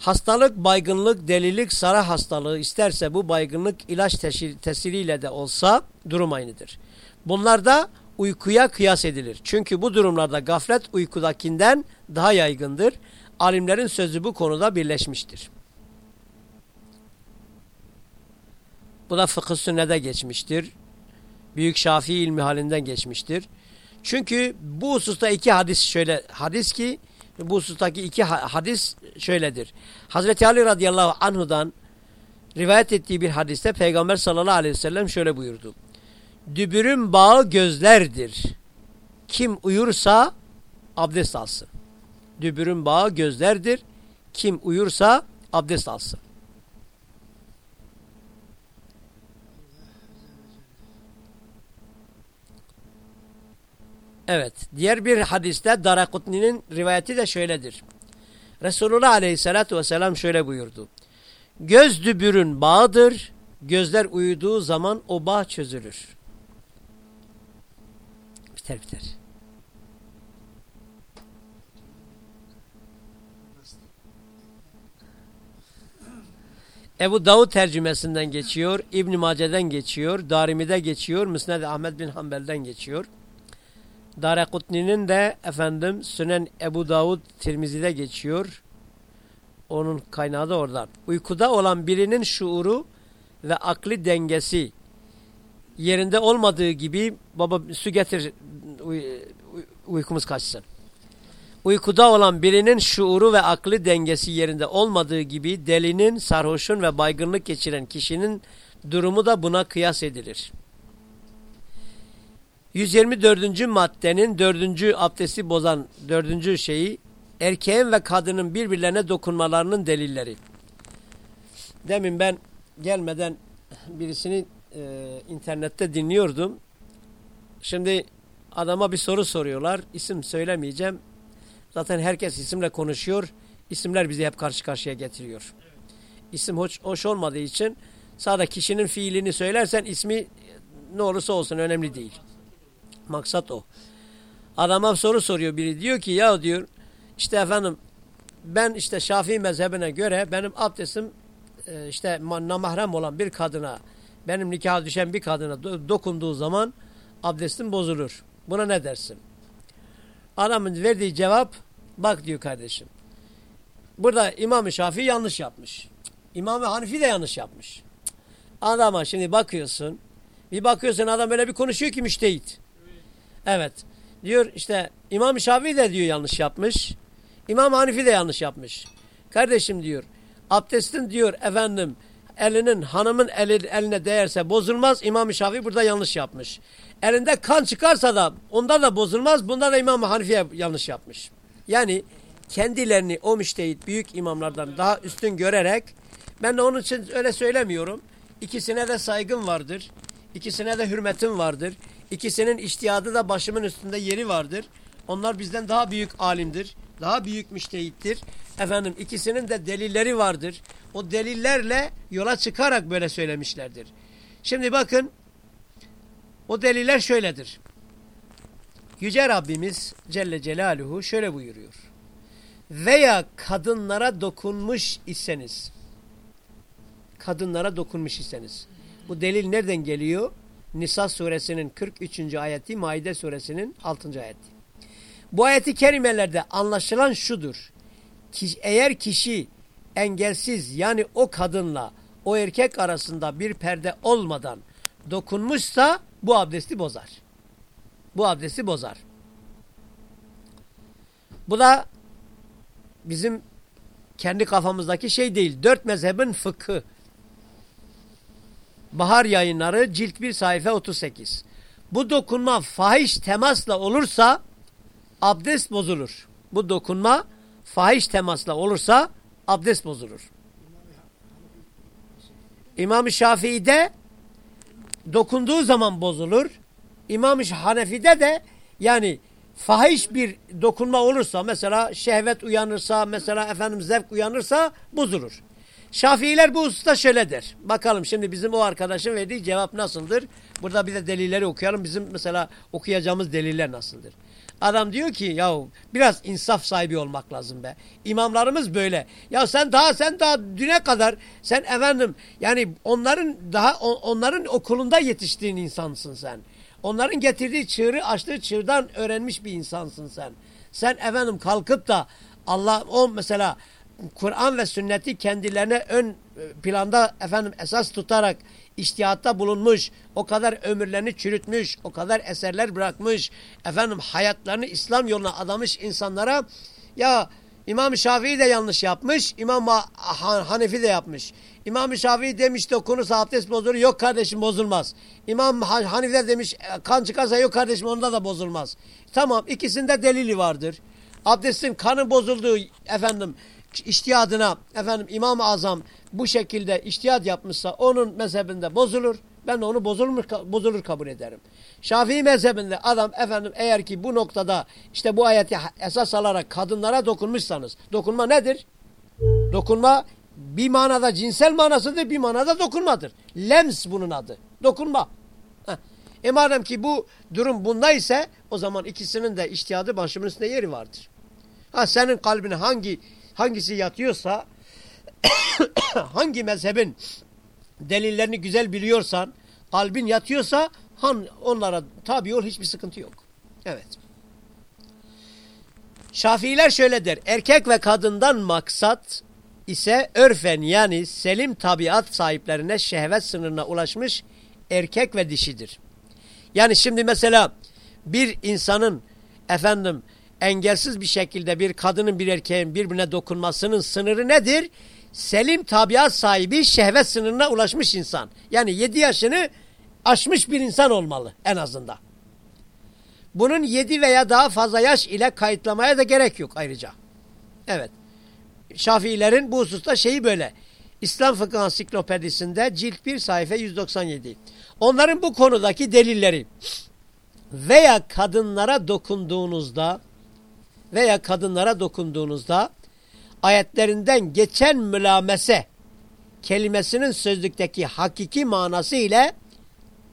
Hastalık, baygınlık, delilik, sarı hastalığı isterse bu baygınlık ilaç tesiriyle de olsa durum aynıdır. Bunlarda uykuya kıyas edilir. Çünkü bu durumlarda gaflet uykudakinden daha yaygındır. Alimlerin sözü bu konuda birleşmiştir. Bu da fıkıh sünnede geçmiştir. Büyük Şafii ilmi halinden geçmiştir. Çünkü bu hususta iki hadis şöyle hadis ki bu husustaki iki hadis şöyledir. Hazreti Ali radıyallahu anhudan rivayet ettiği bir hadiste Peygamber sallallahu aleyhi ve sellem şöyle buyurdu. Dübürün bağı gözlerdir. Kim uyursa abdest alsın. Dübürün bağı gözlerdir. Kim uyursa abdest alsın. Evet. Diğer bir hadiste Darakutni'nin rivayeti de şöyledir. Resulullah Aleyhisselatü Vesselam şöyle buyurdu. Göz dübürün bağıdır. Gözler uyuduğu zaman o bağ çözülür. Biter biter. Ebu Davud tercümesinden geçiyor, İbn Mace'den geçiyor, Darimi'de geçiyor, Müsned Ahmed bin Hanbel'den geçiyor. Darekutni'nin de efendim Sünen Ebu Davud Tirmizi'de geçiyor. Onun kaynağı da oradan. Uykuda olan birinin şuuru ve akli dengesi yerinde olmadığı gibi baba su getir uy, uykumuz kaçsın. Uykuda olan birinin şuuru ve akli dengesi yerinde olmadığı gibi delinin, sarhoşun ve baygınlık geçiren kişinin durumu da buna kıyas edilir. 124. maddenin 4. abdesti bozan 4. şeyi erkeğin ve kadının birbirlerine dokunmalarının delilleri. Demin ben gelmeden birisini e, internette dinliyordum. Şimdi adama bir soru soruyorlar. İsim söylemeyeceğim. Zaten herkes isimle konuşuyor. İsimler bizi hep karşı karşıya getiriyor. İsim hoş, hoş olmadığı için sadece kişinin fiilini söylersen ismi ne olursa olsun önemli değil. Maksat o. Adama soru soruyor biri diyor ki ya diyor işte efendim ben işte Şafii mezhebine göre benim abdestim e, işte namahrem olan bir kadına benim nikaha düşen bir kadına dokunduğu zaman abdestim bozulur. Buna ne dersin? Adamın verdiği cevap bak diyor kardeşim. Burada İmam-ı Şafii yanlış yapmış. İmam-ı Hanifi de yanlış yapmış. Adama şimdi bakıyorsun bir bakıyorsun adam öyle bir konuşuyor ki müştehit. Evet. Diyor işte İmam Şafii de diyor yanlış yapmış. İmam Hanifi de yanlış yapmış. Kardeşim diyor abdestin diyor efendim elinin hanımın eli, eline değerse bozulmaz. İmam Şafii burada yanlış yapmış. Elinde kan çıkarsa da onda da bozulmaz. Bunda da İmam Hanifi'ye yanlış yapmış. Yani kendilerini o müştehit büyük imamlardan daha üstün görerek ben de onun için öyle söylemiyorum. İkisine de saygım vardır. İkisine de hürmetim vardır. İkisinin iştihadı da başımın üstünde yeri vardır. Onlar bizden daha büyük alimdir. Daha büyük müştehittir. Efendim ikisinin de delilleri vardır. O delillerle yola çıkarak böyle söylemişlerdir. Şimdi bakın o deliller şöyledir. Yüce Rabbimiz Celle Celaluhu şöyle buyuruyor. Veya kadınlara dokunmuş iseniz. Kadınlara dokunmuş iseniz. Bu delil nereden geliyor? Nisa suresinin 43. ayeti, Maide suresinin 6. ayeti. Bu ayeti kerimelerde anlaşılan şudur. Eğer kişi engelsiz yani o kadınla o erkek arasında bir perde olmadan dokunmuşsa bu abdesti bozar. Bu abdesti bozar. Bu da bizim kendi kafamızdaki şey değil. Dört mezhebin fıkhı. Bahar Yayınları cilt 1 sayfa 38. Bu dokunma fahiş temasla olursa abdest bozulur. Bu dokunma fahiş temasla olursa abdest bozulur. İmam-ı Şafii'de dokunduğu zaman bozulur. İmam-ı Hanefi'de de yani fahiş bir dokunma olursa mesela şehvet uyanırsa mesela efendim zevk uyanırsa bozulur. Şafiiler bu hususta şöyle der. Bakalım şimdi bizim o arkadaşın verdiği cevap nasıldır? Burada bir de delilleri okuyalım. Bizim mesela okuyacağımız deliller nasıldır? Adam diyor ki ya biraz insaf sahibi olmak lazım be. İmamlarımız böyle. Ya sen daha sen daha düne kadar sen efendim yani onların daha onların okulunda yetiştiğin insansın sen. Onların getirdiği çığırı açtığı çığırdan öğrenmiş bir insansın sen. Sen efendim kalkıp da Allah o mesela Kur'an ve sünneti kendilerine ön e, planda efendim esas tutarak iştihatta bulunmuş, o kadar ömürlerini çürütmüş, o kadar eserler bırakmış, efendim hayatlarını İslam yoluna adamış insanlara ya İmam Şafii de yanlış yapmış, İmam Hanefi de yapmış. İmam Şafii demiş de konusu abdest bozulur, yok kardeşim bozulmaz. İmam Hanefi de demiş e, kan çıkarsa yok kardeşim onda da bozulmaz. Tamam ikisinde delili vardır. Abdestin kanı bozulduğu efendim iştihadına efendim İmam-ı Azam bu şekilde iştihad yapmışsa onun mezhebinde bozulur. Ben onu bozulmuş, bozulur kabul ederim. Şafii mezhebinde adam efendim eğer ki bu noktada işte bu ayeti esas alarak kadınlara dokunmuşsanız dokunma nedir? Dokunma bir manada cinsel manasıdır bir manada dokunmadır. Lems bunun adı. Dokunma. Heh. E madem ki bu durum bunda ise o zaman ikisinin de iştihadı başımın üstünde yeri vardır. Ha senin kalbine hangi hangisi yatıyorsa [COUGHS] hangi mezhebin delillerini güzel biliyorsan kalbin yatıyorsa han, onlara tabi ol hiçbir sıkıntı yok. Evet. Şafiiler şöyle der. Erkek ve kadından maksat ise örfen yani selim tabiat sahiplerine şehvet sınırına ulaşmış erkek ve dişidir. Yani şimdi mesela bir insanın efendim engelsiz bir şekilde bir kadının bir erkeğin birbirine dokunmasının sınırı nedir? Selim tabiat sahibi şehvet sınırına ulaşmış insan. Yani 7 yaşını aşmış bir insan olmalı en azından. Bunun 7 veya daha fazla yaş ile kayıtlamaya da gerek yok ayrıca. Evet. Şafiilerin bu hususta şeyi böyle. İslam Fıkıh Ansiklopedisinde cilt 1 sayfa 197. Onların bu konudaki delilleri veya kadınlara dokunduğunuzda veya kadınlara dokunduğunuzda ayetlerinden geçen mülamese kelimesinin sözlükteki hakiki manası ile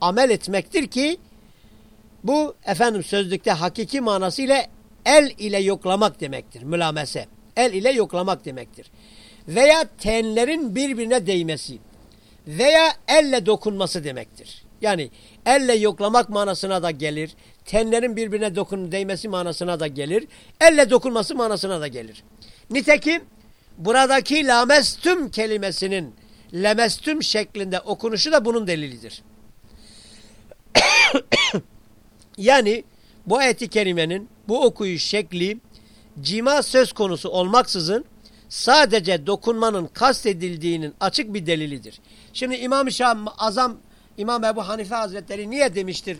amel etmektir ki bu efendim sözlükte hakiki manası ile el ile yoklamak demektir. Mülamese. El ile yoklamak demektir. Veya tenlerin birbirine değmesi veya elle dokunması demektir. Yani elle yoklamak manasına da gelir. Tenlerin birbirine dokun değmesi manasına da gelir. Elle dokunması manasına da gelir. Nitekim buradaki lamestüm kelimesinin lemestüm şeklinde okunuşu da bunun delilidir. [COUGHS] yani bu ayeti kerimenin bu okuyuş şekli cima söz konusu olmaksızın sadece dokunmanın kastedildiğinin açık bir delilidir. Şimdi İmam-ı Azam İmam Ebu Hanife Hazretleri niye demiştir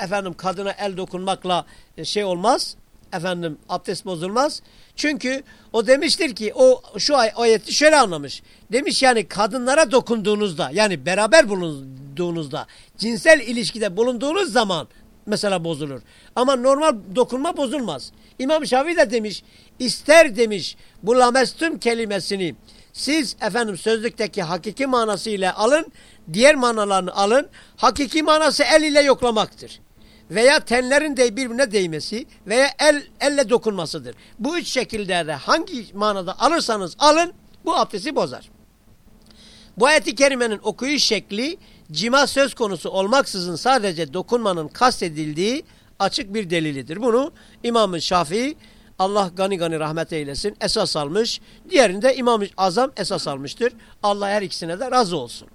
efendim kadına el dokunmakla e, şey olmaz efendim abdest bozulmaz. Çünkü o demiştir ki o şu ay ayeti şöyle anlamış. Demiş yani kadınlara dokunduğunuzda yani beraber bulunduğunuzda cinsel ilişkide bulunduğunuz zaman mesela bozulur. Ama normal dokunma bozulmaz. İmam Şafii de demiş ister demiş bu lamestüm kelimesini siz efendim sözlükteki hakiki manasıyla alın diğer manalarını alın. Hakiki manası el ile yoklamaktır veya tenlerin de birbirine değmesi veya el elle dokunmasıdır. Bu üç şekilde de hangi manada alırsanız alın bu abdesti bozar. Bu ayet-i kerimenin okuyuş şekli cima söz konusu olmaksızın sadece dokunmanın kastedildiği açık bir delilidir. Bunu İmam-ı Şafii Allah gani gani rahmet eylesin esas almış. Diğerinde İmam-ı Azam esas almıştır. Allah her ikisine de razı olsun.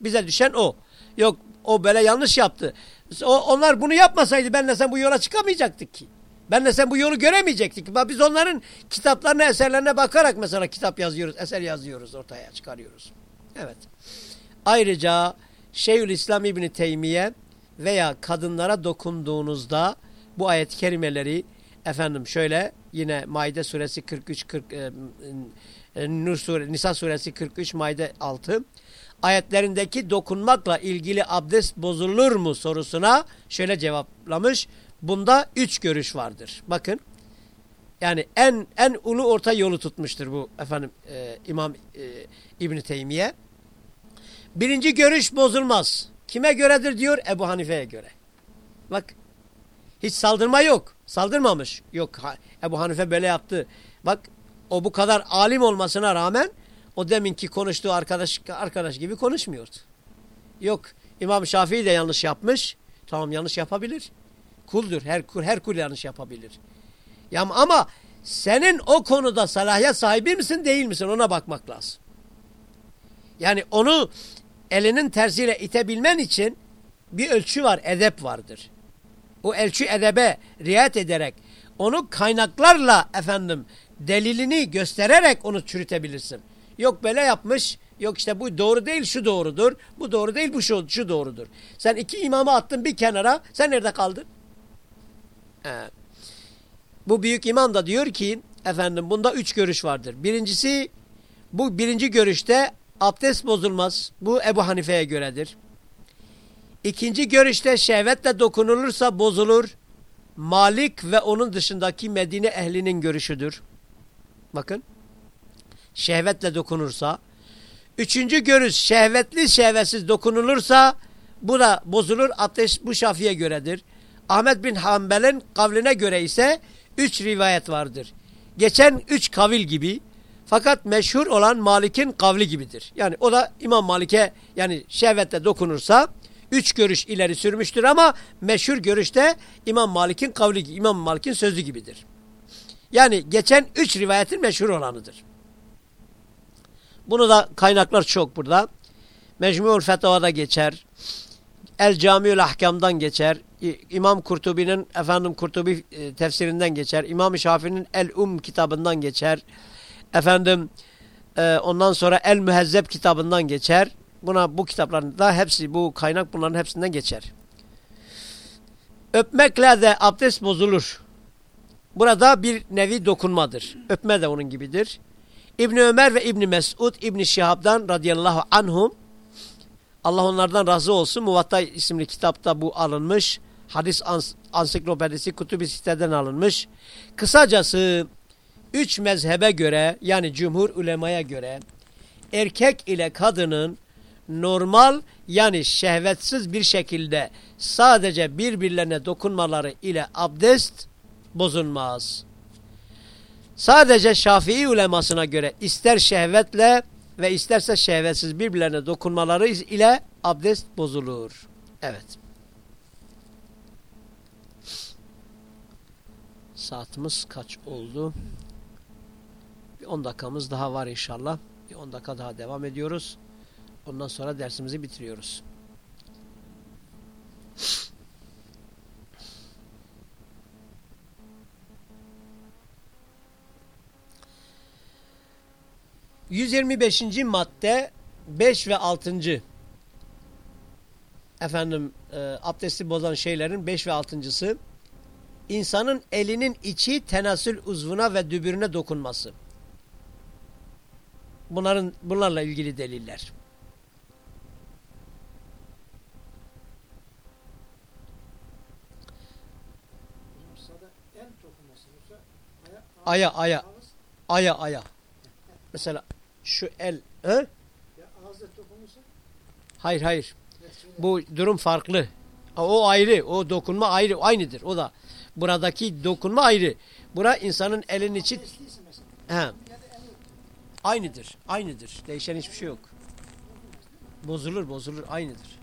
Bize düşen o. Yok o böyle yanlış yaptı. Onlar bunu yapmasaydı benle sen bu yola çıkamayacaktık ki. Benle sen bu yolu göremeyecektik. Biz onların kitaplarına, eserlerine bakarak mesela kitap yazıyoruz, eser yazıyoruz, ortaya çıkarıyoruz. Evet. Ayrıca Şeyhülislam İbni Teymiye veya kadınlara dokunduğunuzda bu ayet kelimeleri efendim şöyle yine Maide suresi 43 40 e, e, Nur sure, Nisa suresi 43 Maide 6 ayetlerindeki dokunmakla ilgili abdest bozulur mu sorusuna şöyle cevaplamış. Bunda üç görüş vardır. Bakın. Yani en en ulu orta yolu tutmuştur bu efendim e, İmam e, İbn Teymiye. Birinci görüş bozulmaz. Kime göredir diyor? Ebu Hanife'ye göre. Bak. Hiç saldırma yok. Saldırmamış. Yok. Ebu Hanife böyle yaptı. Bak o bu kadar alim olmasına rağmen o deminki konuştuğu arkadaş arkadaş gibi konuşmuyordu. Yok İmam Şafii de yanlış yapmış. Tamam yanlış yapabilir. Kuldur. Her kul her kul yanlış yapabilir. Ya ama senin o konuda salahiyet sahibi misin değil misin ona bakmak lazım. Yani onu elinin tersiyle itebilmen için bir ölçü var, edep vardır. O ölçü edebe riayet ederek onu kaynaklarla efendim delilini göstererek onu çürütebilirsin. Yok böyle yapmış. Yok işte bu doğru değil şu doğrudur. Bu doğru değil bu şu, şu doğrudur. Sen iki imamı attın bir kenara. Sen nerede kaldın? Ee, bu büyük imam da diyor ki efendim bunda üç görüş vardır. Birincisi bu birinci görüşte abdest bozulmaz. Bu Ebu Hanife'ye göredir. İkinci görüşte şehvetle dokunulursa bozulur. Malik ve onun dışındaki Medine ehlinin görüşüdür. Bakın şehvetle dokunursa. Üçüncü görüş şehvetli şehvetsiz dokunulursa bu da bozulur. Ateş bu Şafi'ye göredir. Ahmet bin Hanbel'in kavline göre ise üç rivayet vardır. Geçen üç kavil gibi fakat meşhur olan Malik'in kavli gibidir. Yani o da İmam Malik'e yani şehvetle dokunursa üç görüş ileri sürmüştür ama meşhur görüşte İmam Malik'in kavli İmam Malik'in sözü gibidir. Yani geçen üç rivayetin meşhur olanıdır. Bunu da kaynaklar çok burada. Mecmu'ul Fetava'da geçer. El Camiül Ahkam'dan geçer. İmam Kurtubi'nin efendim Kurtubi e, tefsirinden geçer. İmam Şafii'nin El Um kitabından geçer. Efendim e, ondan sonra El Mühezzeb kitabından geçer. Buna bu kitapların da hepsi bu kaynak bunların hepsinden geçer. Öpmekle de abdest bozulur. Burada bir nevi dokunmadır. Öpme de onun gibidir. İbni Ömer ve İbni Mesud İbni Şihab'dan radıyallahu anhum Allah onlardan razı olsun. Muvatta isimli kitapta bu alınmış. Hadis ans ansiklopedisi kutubi siteden alınmış. Kısacası üç mezhebe göre yani cumhur ulemaya göre erkek ile kadının normal yani şehvetsiz bir şekilde sadece birbirlerine dokunmaları ile abdest bozulmaz. Sadece Şafii ulemasına göre ister şehvetle ve isterse şehvetsiz birbirlerine dokunmaları ile abdest bozulur. Evet. Saatimiz kaç oldu? Bir 10 dakikamız daha var inşallah. Bir 10 dakika daha devam ediyoruz. Ondan sonra dersimizi bitiriyoruz. Yüz yirmi beşinci madde beş ve altıncı efendim e, abdesti bozan şeylerin beş ve altıncısı insanın elinin içi tenasül uzvuna ve dübürüne dokunması. Bunların bunlarla ilgili deliller. Aya aya aya aya. Mesela şu el he? Hayır hayır. Bu durum farklı. O ayrı. O dokunma ayrı. Aynıdır. O da. Buradaki dokunma ayrı. Bura insanın elin içi. He. Aynıdır. Aynıdır. Değişen hiçbir şey yok. Bozulur bozulur. Aynıdır.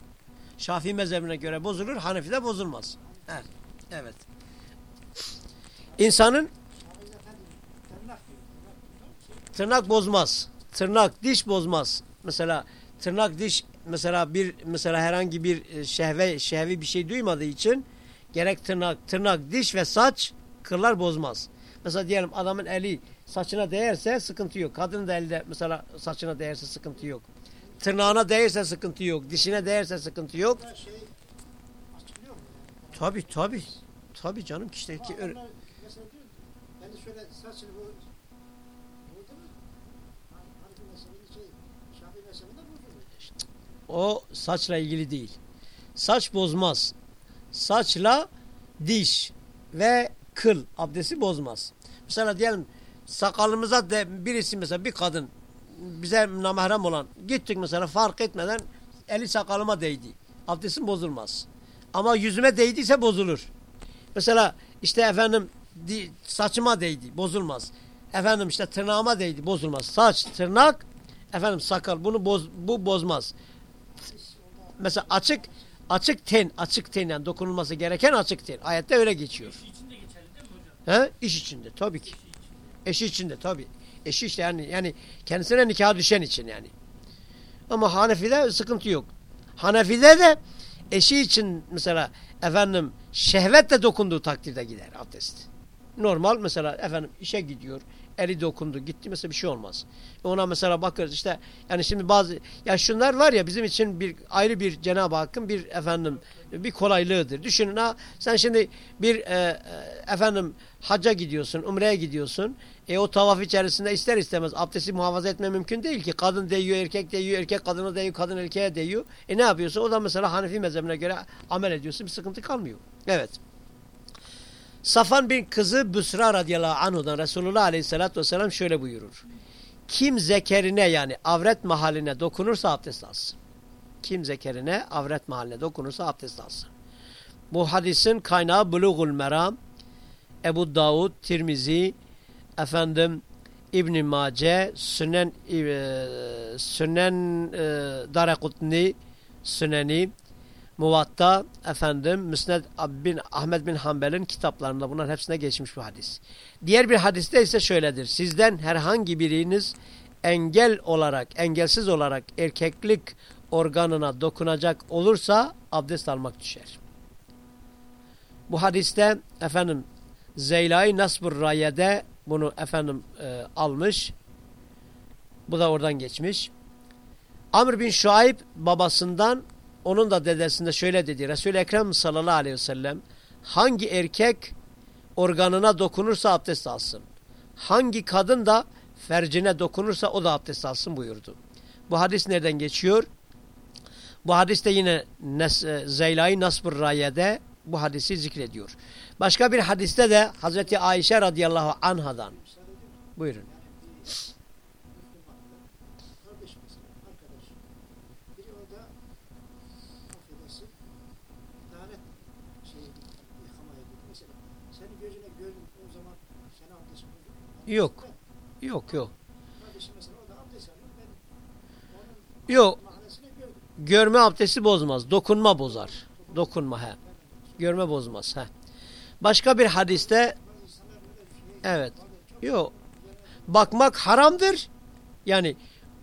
Şafii mezhebine göre bozulur. Hanefi'de bozulmaz. Evet. Evet. İnsanın tırnak bozmaz. Tırnak diş bozmaz. Mesela tırnak diş mesela bir mesela herhangi bir e, şehve şehvi bir şey duymadığı için gerek tırnak tırnak diş ve saç kırlar bozmaz. Mesela diyelim adamın eli saçına değerse sıkıntı yok. Kadının da elde mesela saçına değerse sıkıntı yok. Tırnağına değerse sıkıntı yok. Dişine değerse sıkıntı yok. Şey Tabi tabi. Tabi canım işte ki öyle. Mesela diyor, şöyle saçını bu vurdu mu? Hanifi mezhebinde şey, Şafii mezhebinde vurdu mu? O saçla ilgili değil. Saç bozmaz. Saçla diş ve kıl abdesti bozmaz. Mesela diyelim sakalımıza de birisi mesela bir kadın bize namahrem olan gittik mesela fark etmeden eli sakalıma değdi. Abdestin bozulmaz. Ama yüzüme değdiyse bozulur. Mesela işte efendim di, saçıma değdi bozulmaz. Efendim işte tırnağıma değdi bozulmaz. Saç, tırnak, efendim sakal bunu boz, bu bozmaz. Mesela açık açık ten, açık ten yani dokunulması gereken açık ten. Ayette öyle geçiyor. He? İş içinde tabii ki. Eşi içinde tabii. Eşi işte yani yani kendisine nikah düşen için yani. Ama Hanefi'de sıkıntı yok. Hanefi'de de eşi için mesela efendim şehvetle dokunduğu takdirde gider abdest. Normal mesela efendim işe gidiyor. Eli dokundu gitti mesela bir şey olmaz. Ona mesela bakıyoruz işte yani şimdi bazı ya şunlar var ya bizim için bir ayrı bir Cenab-ı Hakk'ın bir efendim bir kolaylığıdır. Düşünün ha sen şimdi bir e, e, efendim hacca gidiyorsun, umreye gidiyorsun. E o tavaf içerisinde ister istemez abdesti muhafaza etme mümkün değil ki. Kadın değiyor, erkek değiyor, erkek kadına değiyor, kadın erkeğe değiyor. E ne yapıyorsun? O da mesela Hanefi mezhebine göre amel ediyorsun. Bir sıkıntı kalmıyor. Evet. Safan bin kızı Büsra radıyallahu anhudan Resulullah aleyhissalatü vesselam şöyle buyurur. Kim zekerine yani avret mahaline dokunursa abdest alsın. Kim zekerine avret mahaline dokunursa abdest alsın. Bu hadisin kaynağı Bulugul Meram, Ebu Davud, Tirmizi, efendim İbn Mace, Sünen e, Sünen e, Darekutni, Süneni, Muvatta, efendim Müsned bin Ahmed bin Hanbel'in kitaplarında bunların hepsine geçmiş bu hadis. Diğer bir hadiste ise şöyledir. Sizden herhangi biriniz engel olarak, engelsiz olarak erkeklik organına dokunacak olursa abdest almak düşer. Bu hadiste efendim Zeylai Nasbur Raye'de bunu efendim e, almış. Bu da oradan geçmiş. Amr bin Şuayb babasından onun da dedesinde şöyle dedi. Resul-i Ekrem sallallahu aleyhi ve sellem hangi erkek organına dokunursa abdest alsın. Hangi kadın da fercine dokunursa o da abdest alsın buyurdu. Bu hadis nereden geçiyor? Bu hadiste yine Nes e, Zeylai Nasbur Raye'de bu hadisi zikrediyor. Başka bir hadiste de Hazreti Ayşe radıyallahu anhadan. Buyurun. Kardeşim mesela senin gözüne gördüm o zaman sana abdest bozulur mu? Yok. Yok yok. Yok. Görme abdesti bozmaz. Dokunma bozar. Dokunma he. Görme bozmaz he. Başka bir hadiste evet. Yok. Bakmak haramdır. Yani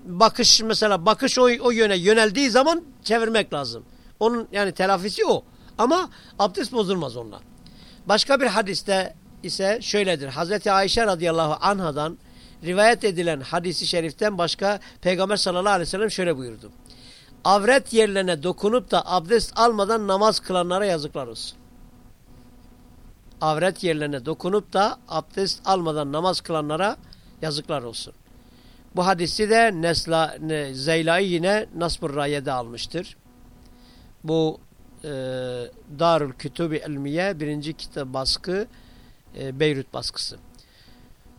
bakış mesela bakış o, o yöne yöneldiği zaman çevirmek lazım. Onun yani telafisi o. Ama abdest bozulmaz onunla. Başka bir hadiste ise şöyledir. Hazreti Ayşe radıyallahu anhadan rivayet edilen hadisi şeriften başka Peygamber sallallahu aleyhi ve sellem şöyle buyurdu. Avret yerlerine dokunup da abdest almadan namaz kılanlara yazıklar olsun. Avret yerlerine dokunup da abdest almadan namaz kılanlara yazıklar olsun. Bu hadisi de Nesla, ne, Zeyla'yı yine Nasbur Raye'de almıştır. Bu e, Darül Kütüb-i Elmiye birinci kitap baskı e, Beyrut baskısı.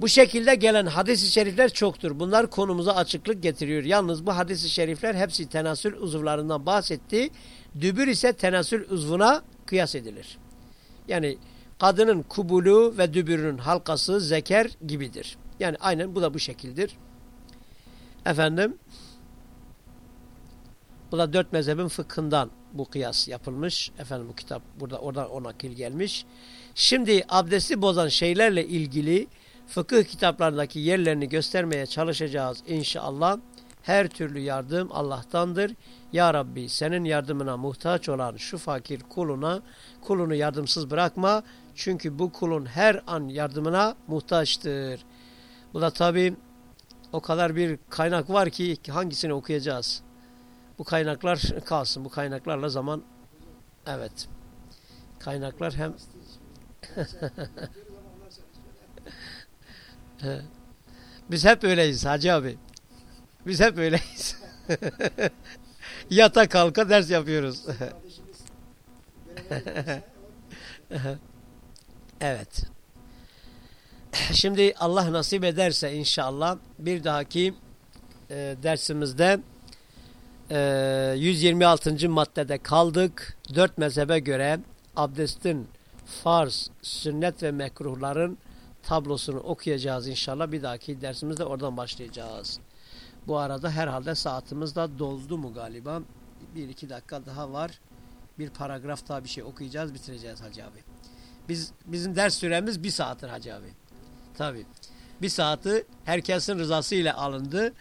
Bu şekilde gelen hadis-i şerifler çoktur. Bunlar konumuza açıklık getiriyor. Yalnız bu hadis-i şerifler hepsi tenasül uzuvlarından bahsetti. Dübür ise tenasül uzvuna kıyas edilir. Yani kadının kubulu ve dübürünün halkası zeker gibidir. Yani aynen bu da bu şekildir. Efendim bu da dört mezhebin fıkhından bu kıyas yapılmış. Efendim bu kitap burada oradan o nakil gelmiş. Şimdi abdesti bozan şeylerle ilgili fıkıh kitaplarındaki yerlerini göstermeye çalışacağız inşallah. Her türlü yardım Allah'tandır. Ya Rabbi senin yardımına muhtaç olan şu fakir kuluna kulunu yardımsız bırakma. Çünkü bu kulun her an yardımına muhtaçtır. Bu da tabi o kadar bir kaynak var ki hangisini okuyacağız? Bu kaynaklar kalsın. Bu kaynaklarla zaman evet. Kaynaklar hem [LAUGHS] biz hep öyleyiz Hacı abi. Biz hep öyleyiz. [LAUGHS] Yata kalka ders yapıyoruz. [LAUGHS] evet. Şimdi Allah nasip ederse inşallah bir dahaki e, dersimizde e, 126. maddede kaldık. Dört mezhebe göre abdestin farz, sünnet ve mekruhların tablosunu okuyacağız inşallah. Bir dahaki dersimizde oradan başlayacağız. Bu arada herhalde saatimiz de doldu mu galiba? Bir iki dakika daha var. Bir paragraf daha bir şey okuyacağız, bitireceğiz Hacı abi. Biz, bizim ders süremiz bir saattir Hacı abi. Tabii. Bir saati herkesin rızası ile alındı.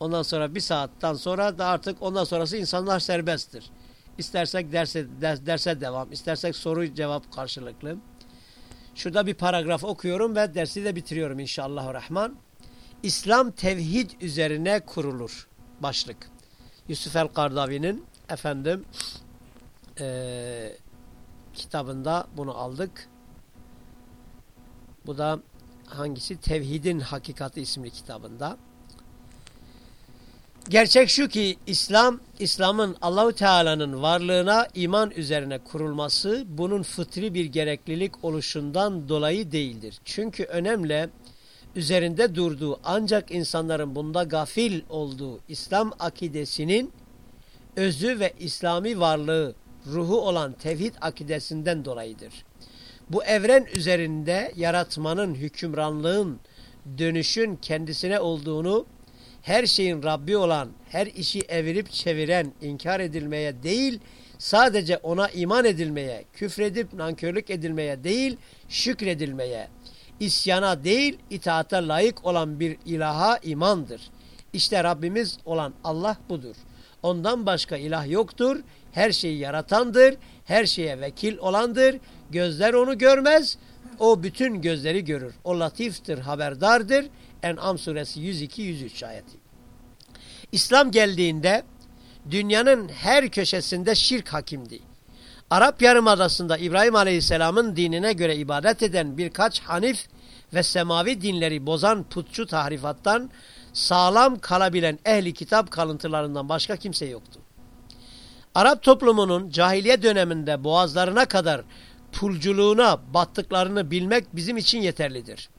Ondan sonra bir saatten sonra da artık ondan sonrası insanlar serbesttir. İstersek derse, ders, derse devam, istersek soru cevap karşılıklı. Şurada bir paragraf okuyorum ve dersi de bitiriyorum inşallah rahman. İslam tevhid üzerine kurulur. Başlık. Yusuf el-Kardavi'nin efendim eee, kitabında bunu aldık. Bu da hangisi? Tevhidin Hakikati isimli kitabında. Gerçek şu ki İslam, İslam'ın Allahu Teala'nın varlığına iman üzerine kurulması bunun fıtri bir gereklilik oluşundan dolayı değildir. Çünkü önemli üzerinde durduğu ancak insanların bunda gafil olduğu İslam akidesinin özü ve İslami varlığı, ruhu olan tevhid akidesinden dolayıdır. Bu evren üzerinde yaratmanın, hükümranlığın, dönüşün kendisine olduğunu, her şeyin Rabbi olan, her işi evirip çeviren, inkar edilmeye değil, sadece ona iman edilmeye, küfredip nankörlük edilmeye değil, şükredilmeye, isyana değil, itaata layık olan bir ilaha imandır. İşte Rabbimiz olan Allah budur. Ondan başka ilah yoktur. Her şeyi yaratandır. Her şeye vekil olandır. Gözler onu görmez. O bütün gözleri görür. O latiftir, haberdardır. En'am suresi 102-103 ayeti. İslam geldiğinde dünyanın her köşesinde şirk hakimdi. Arap Yarımadası'nda İbrahim Aleyhisselam'ın dinine göre ibadet eden birkaç hanif ve semavi dinleri bozan putçu tahrifattan sağlam kalabilen ehli kitap kalıntılarından başka kimse yoktu. Arap toplumunun cahiliye döneminde boğazlarına kadar pulculuğuna battıklarını bilmek bizim için yeterlidir.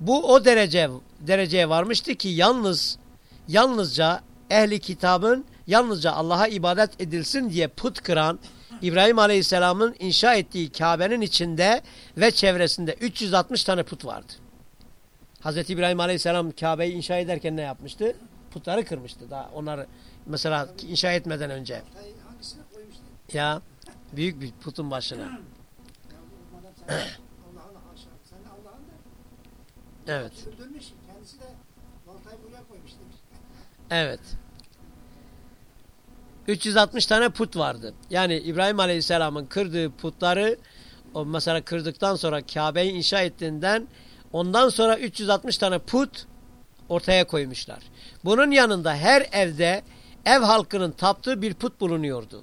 Bu o derece dereceye varmıştı ki yalnız yalnızca ehli kitabın yalnızca Allah'a ibadet edilsin diye put kıran İbrahim Aleyhisselam'ın inşa ettiği Kabe'nin içinde ve çevresinde 360 tane put vardı. Hazreti İbrahim Aleyhisselam Kabe'yi inşa ederken ne yapmıştı? Putları kırmıştı. Daha onları mesela inşa etmeden önce. Ya büyük bir putun başına. [CLEARS THROAT] Ya bu madem sen Allah'ın haşa. Sen de Allah'ın da Evet. öldürmüş. Kendisi de baltayı buraya koymuş demiş. Evet. 360 tane put vardı. Yani İbrahim Aleyhisselam'ın kırdığı putları o mesela kırdıktan sonra Kabe'yi inşa ettiğinden ondan sonra 360 tane put ortaya koymuşlar. Bunun yanında her evde ev halkının taptığı bir put bulunuyordu.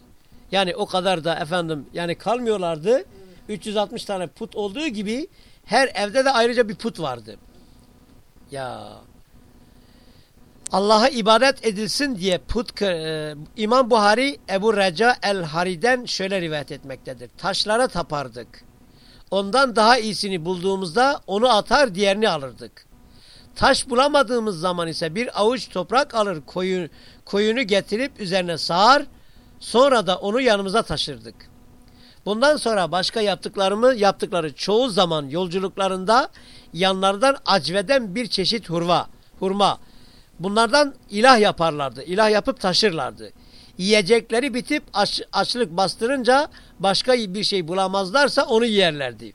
Yani o kadar da efendim yani kalmıyorlardı. 360 tane put olduğu gibi her evde de ayrıca bir put vardı. Ya Allah'a ibadet edilsin diye put e, İmam Buhari Ebu Reca el-Hari'den şöyle rivayet etmektedir. Taşlara tapardık. Ondan daha iyisini bulduğumuzda onu atar diğerini alırdık. Taş bulamadığımız zaman ise bir avuç toprak alır koyun, koyunu getirip üzerine sağar sonra da onu yanımıza taşırdık. Bundan sonra başka yaptıklarımı yaptıkları çoğu zaman yolculuklarında yanlardan acveden bir çeşit hurma, hurma Bunlardan ilah yaparlardı. İlah yapıp taşırlardı. Yiyecekleri bitip aç, açlık bastırınca başka bir şey bulamazlarsa onu yerlerdi.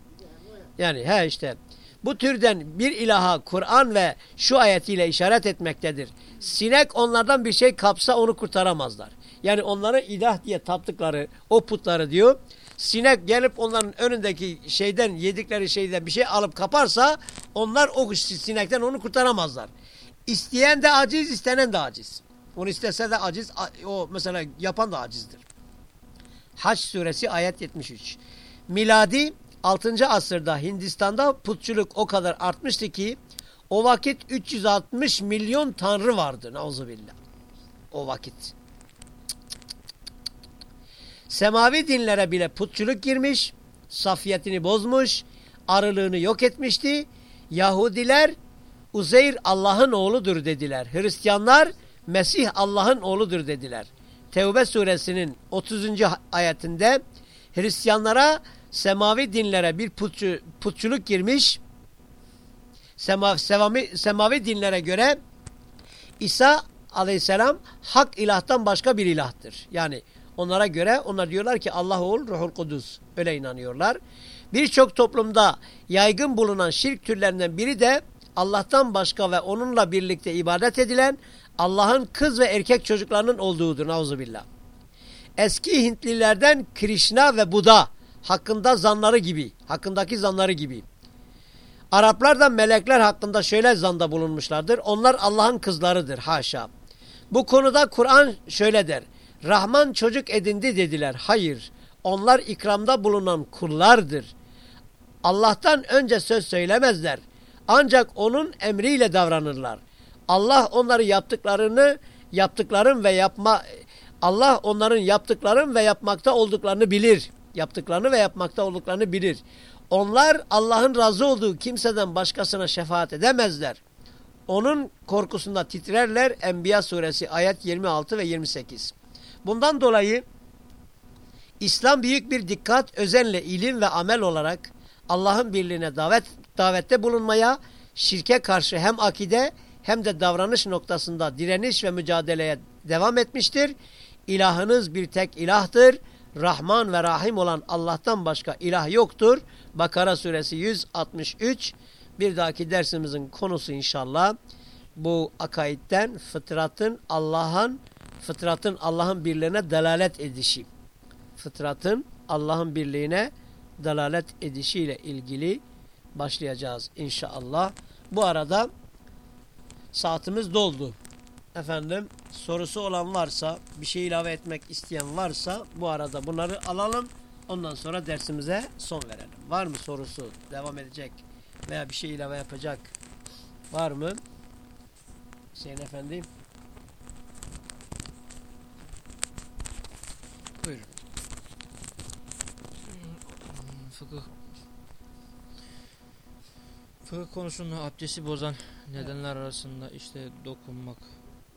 Yani he işte bu türden bir ilaha Kur'an ve şu ayetiyle işaret etmektedir. Sinek onlardan bir şey kapsa onu kurtaramazlar. Yani onları ilah diye taptıkları o putları diyor. Sinek gelip onların önündeki şeyden yedikleri şeyden bir şey alıp kaparsa onlar o sinekten onu kurtaramazlar. İsteyen de aciz, istenen de aciz. Onu istese de aciz, o mesela yapan da acizdir. Haç suresi ayet 73. Miladi 6. asırda Hindistan'da putçuluk o kadar artmıştı ki o vakit 360 milyon tanrı vardı. Nauzubillah. O vakit. Semavi dinlere bile putçuluk girmiş, safiyetini bozmuş, arılığını yok etmişti. Yahudiler Uzeyr Allah'ın oğludur dediler. Hristiyanlar Mesih Allah'ın oğludur dediler. Tevbe suresinin 30. ayetinde Hristiyanlara semavi dinlere bir putçu, putçuluk girmiş. Sema, semavi, semavi dinlere göre İsa aleyhisselam hak ilahtan başka bir ilahtır. Yani onlara göre onlar diyorlar ki Allah oğul ruhul kudüs. Öyle inanıyorlar. Birçok toplumda yaygın bulunan şirk türlerinden biri de Allah'tan başka ve onunla birlikte ibadet edilen Allah'ın kız ve erkek çocuklarının olduğudur. Nauzubillah. Eski Hintlilerden Krishna ve Buda hakkında zanları gibi, hakkındaki zanları gibi. Araplar da melekler hakkında şöyle zanda bulunmuşlardır. Onlar Allah'ın kızlarıdır. Haşa. Bu konuda Kur'an şöyle der. Rahman çocuk edindi dediler. Hayır. Onlar ikramda bulunan kullardır. Allah'tan önce söz söylemezler. Ancak onun emriyle davranırlar. Allah onları yaptıklarını, yaptıkların ve yapma Allah onların yaptıkların ve yapmakta olduklarını bilir. Yaptıklarını ve yapmakta olduklarını bilir. Onlar Allah'ın razı olduğu kimseden başkasına şefaat edemezler. Onun korkusunda titrerler. Enbiya suresi ayet 26 ve 28. Bundan dolayı İslam büyük bir dikkat, özenle ilim ve amel olarak Allah'ın birliğine davet davette bulunmaya, şirke karşı hem akide hem de davranış noktasında direniş ve mücadeleye devam etmiştir. İlahınız bir tek ilahtır. Rahman ve Rahim olan Allah'tan başka ilah yoktur. Bakara suresi 163. Bir dahaki dersimizin konusu inşallah bu akaidden fıtratın Allah'ın fıtratın Allah'ın birliğine delalet edişi. Fıtratın Allah'ın birliğine dalalet edişiyle ilgili başlayacağız inşallah. Bu arada saatimiz doldu. Efendim sorusu olan varsa bir şey ilave etmek isteyen varsa bu arada bunları alalım. Ondan sonra dersimize son verelim. Var mı sorusu devam edecek veya bir şey ilave yapacak var mı? Hüseyin efendim. Buyurun. Fıkıh Fıkıh konusunda abdesti bozan nedenler arasında işte dokunmak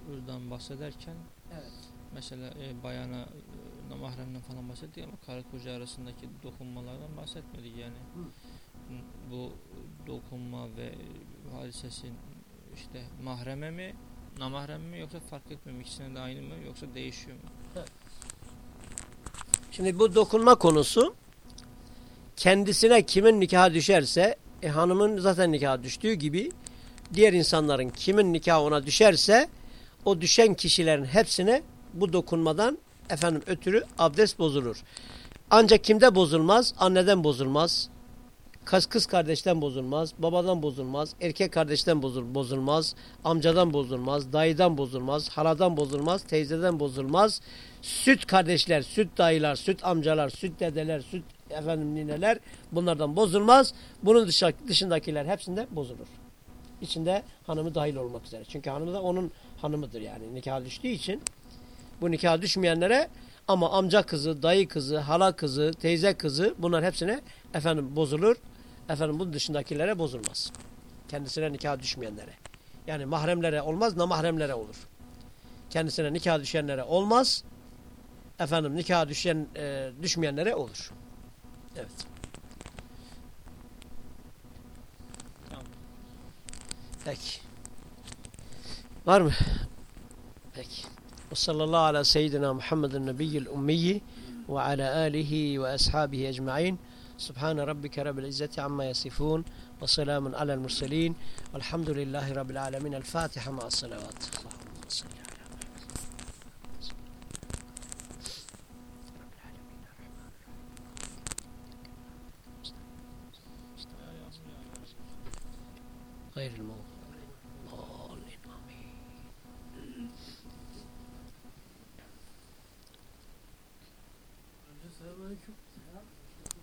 buradan bahsederken Evet. mesela e, bayana e, namahremden falan bahsettik ama karı koca arasındaki dokunmalardan bahsetmedik yani. Bu dokunma ve hadisesin işte mahreme mi, namahrem mi yoksa fark etmiyor mu? İkisine de aynı mı yoksa değişiyor mu? Şimdi bu dokunma konusu kendisine kimin nikahı düşerse e, hanımın zaten nikahı düştüğü gibi diğer insanların kimin nikahı ona düşerse o düşen kişilerin hepsine bu dokunmadan efendim ötürü abdest bozulur. Ancak kimde bozulmaz? Anneden bozulmaz. Kız kız kardeşten bozulmaz, babadan bozulmaz, erkek kardeşten bozul, bozulmaz, amcadan bozulmaz, dayıdan bozulmaz, haladan bozulmaz, teyzeden bozulmaz. Süt kardeşler, süt dayılar, süt amcalar, süt dedeler, süt efendim nineler bunlardan bozulmaz. Bunun dışındakiler hepsinde bozulur. İçinde hanımı dahil olmak üzere. Çünkü hanımı da onun hanımıdır yani nikah düştüğü için. Bu nikah düşmeyenlere ama amca kızı, dayı kızı, hala kızı, teyze kızı bunlar hepsine efendim bozulur. Efendim bunun dışındakilere bozulmaz. Kendisine nikah düşmeyenlere. Yani mahremlere olmaz, namahremlere olur. Kendisine nikah düşenlere olmaz. Efendim nikah düşen e, düşmeyenlere olur. Evet. Tamam. Peki. Var mı? Peki. Ve sallallahu ala seyyidina Muhammedin nebiyyil ummiyi ve ala alihi ve ashabihi ecma'in. Subhane rabbike rabbil izzeti amma yasifun ve selamun alel murselin. Velhamdülillahi rabbil alemin. El Fatiha ma'as salavat. Allahümme salli ala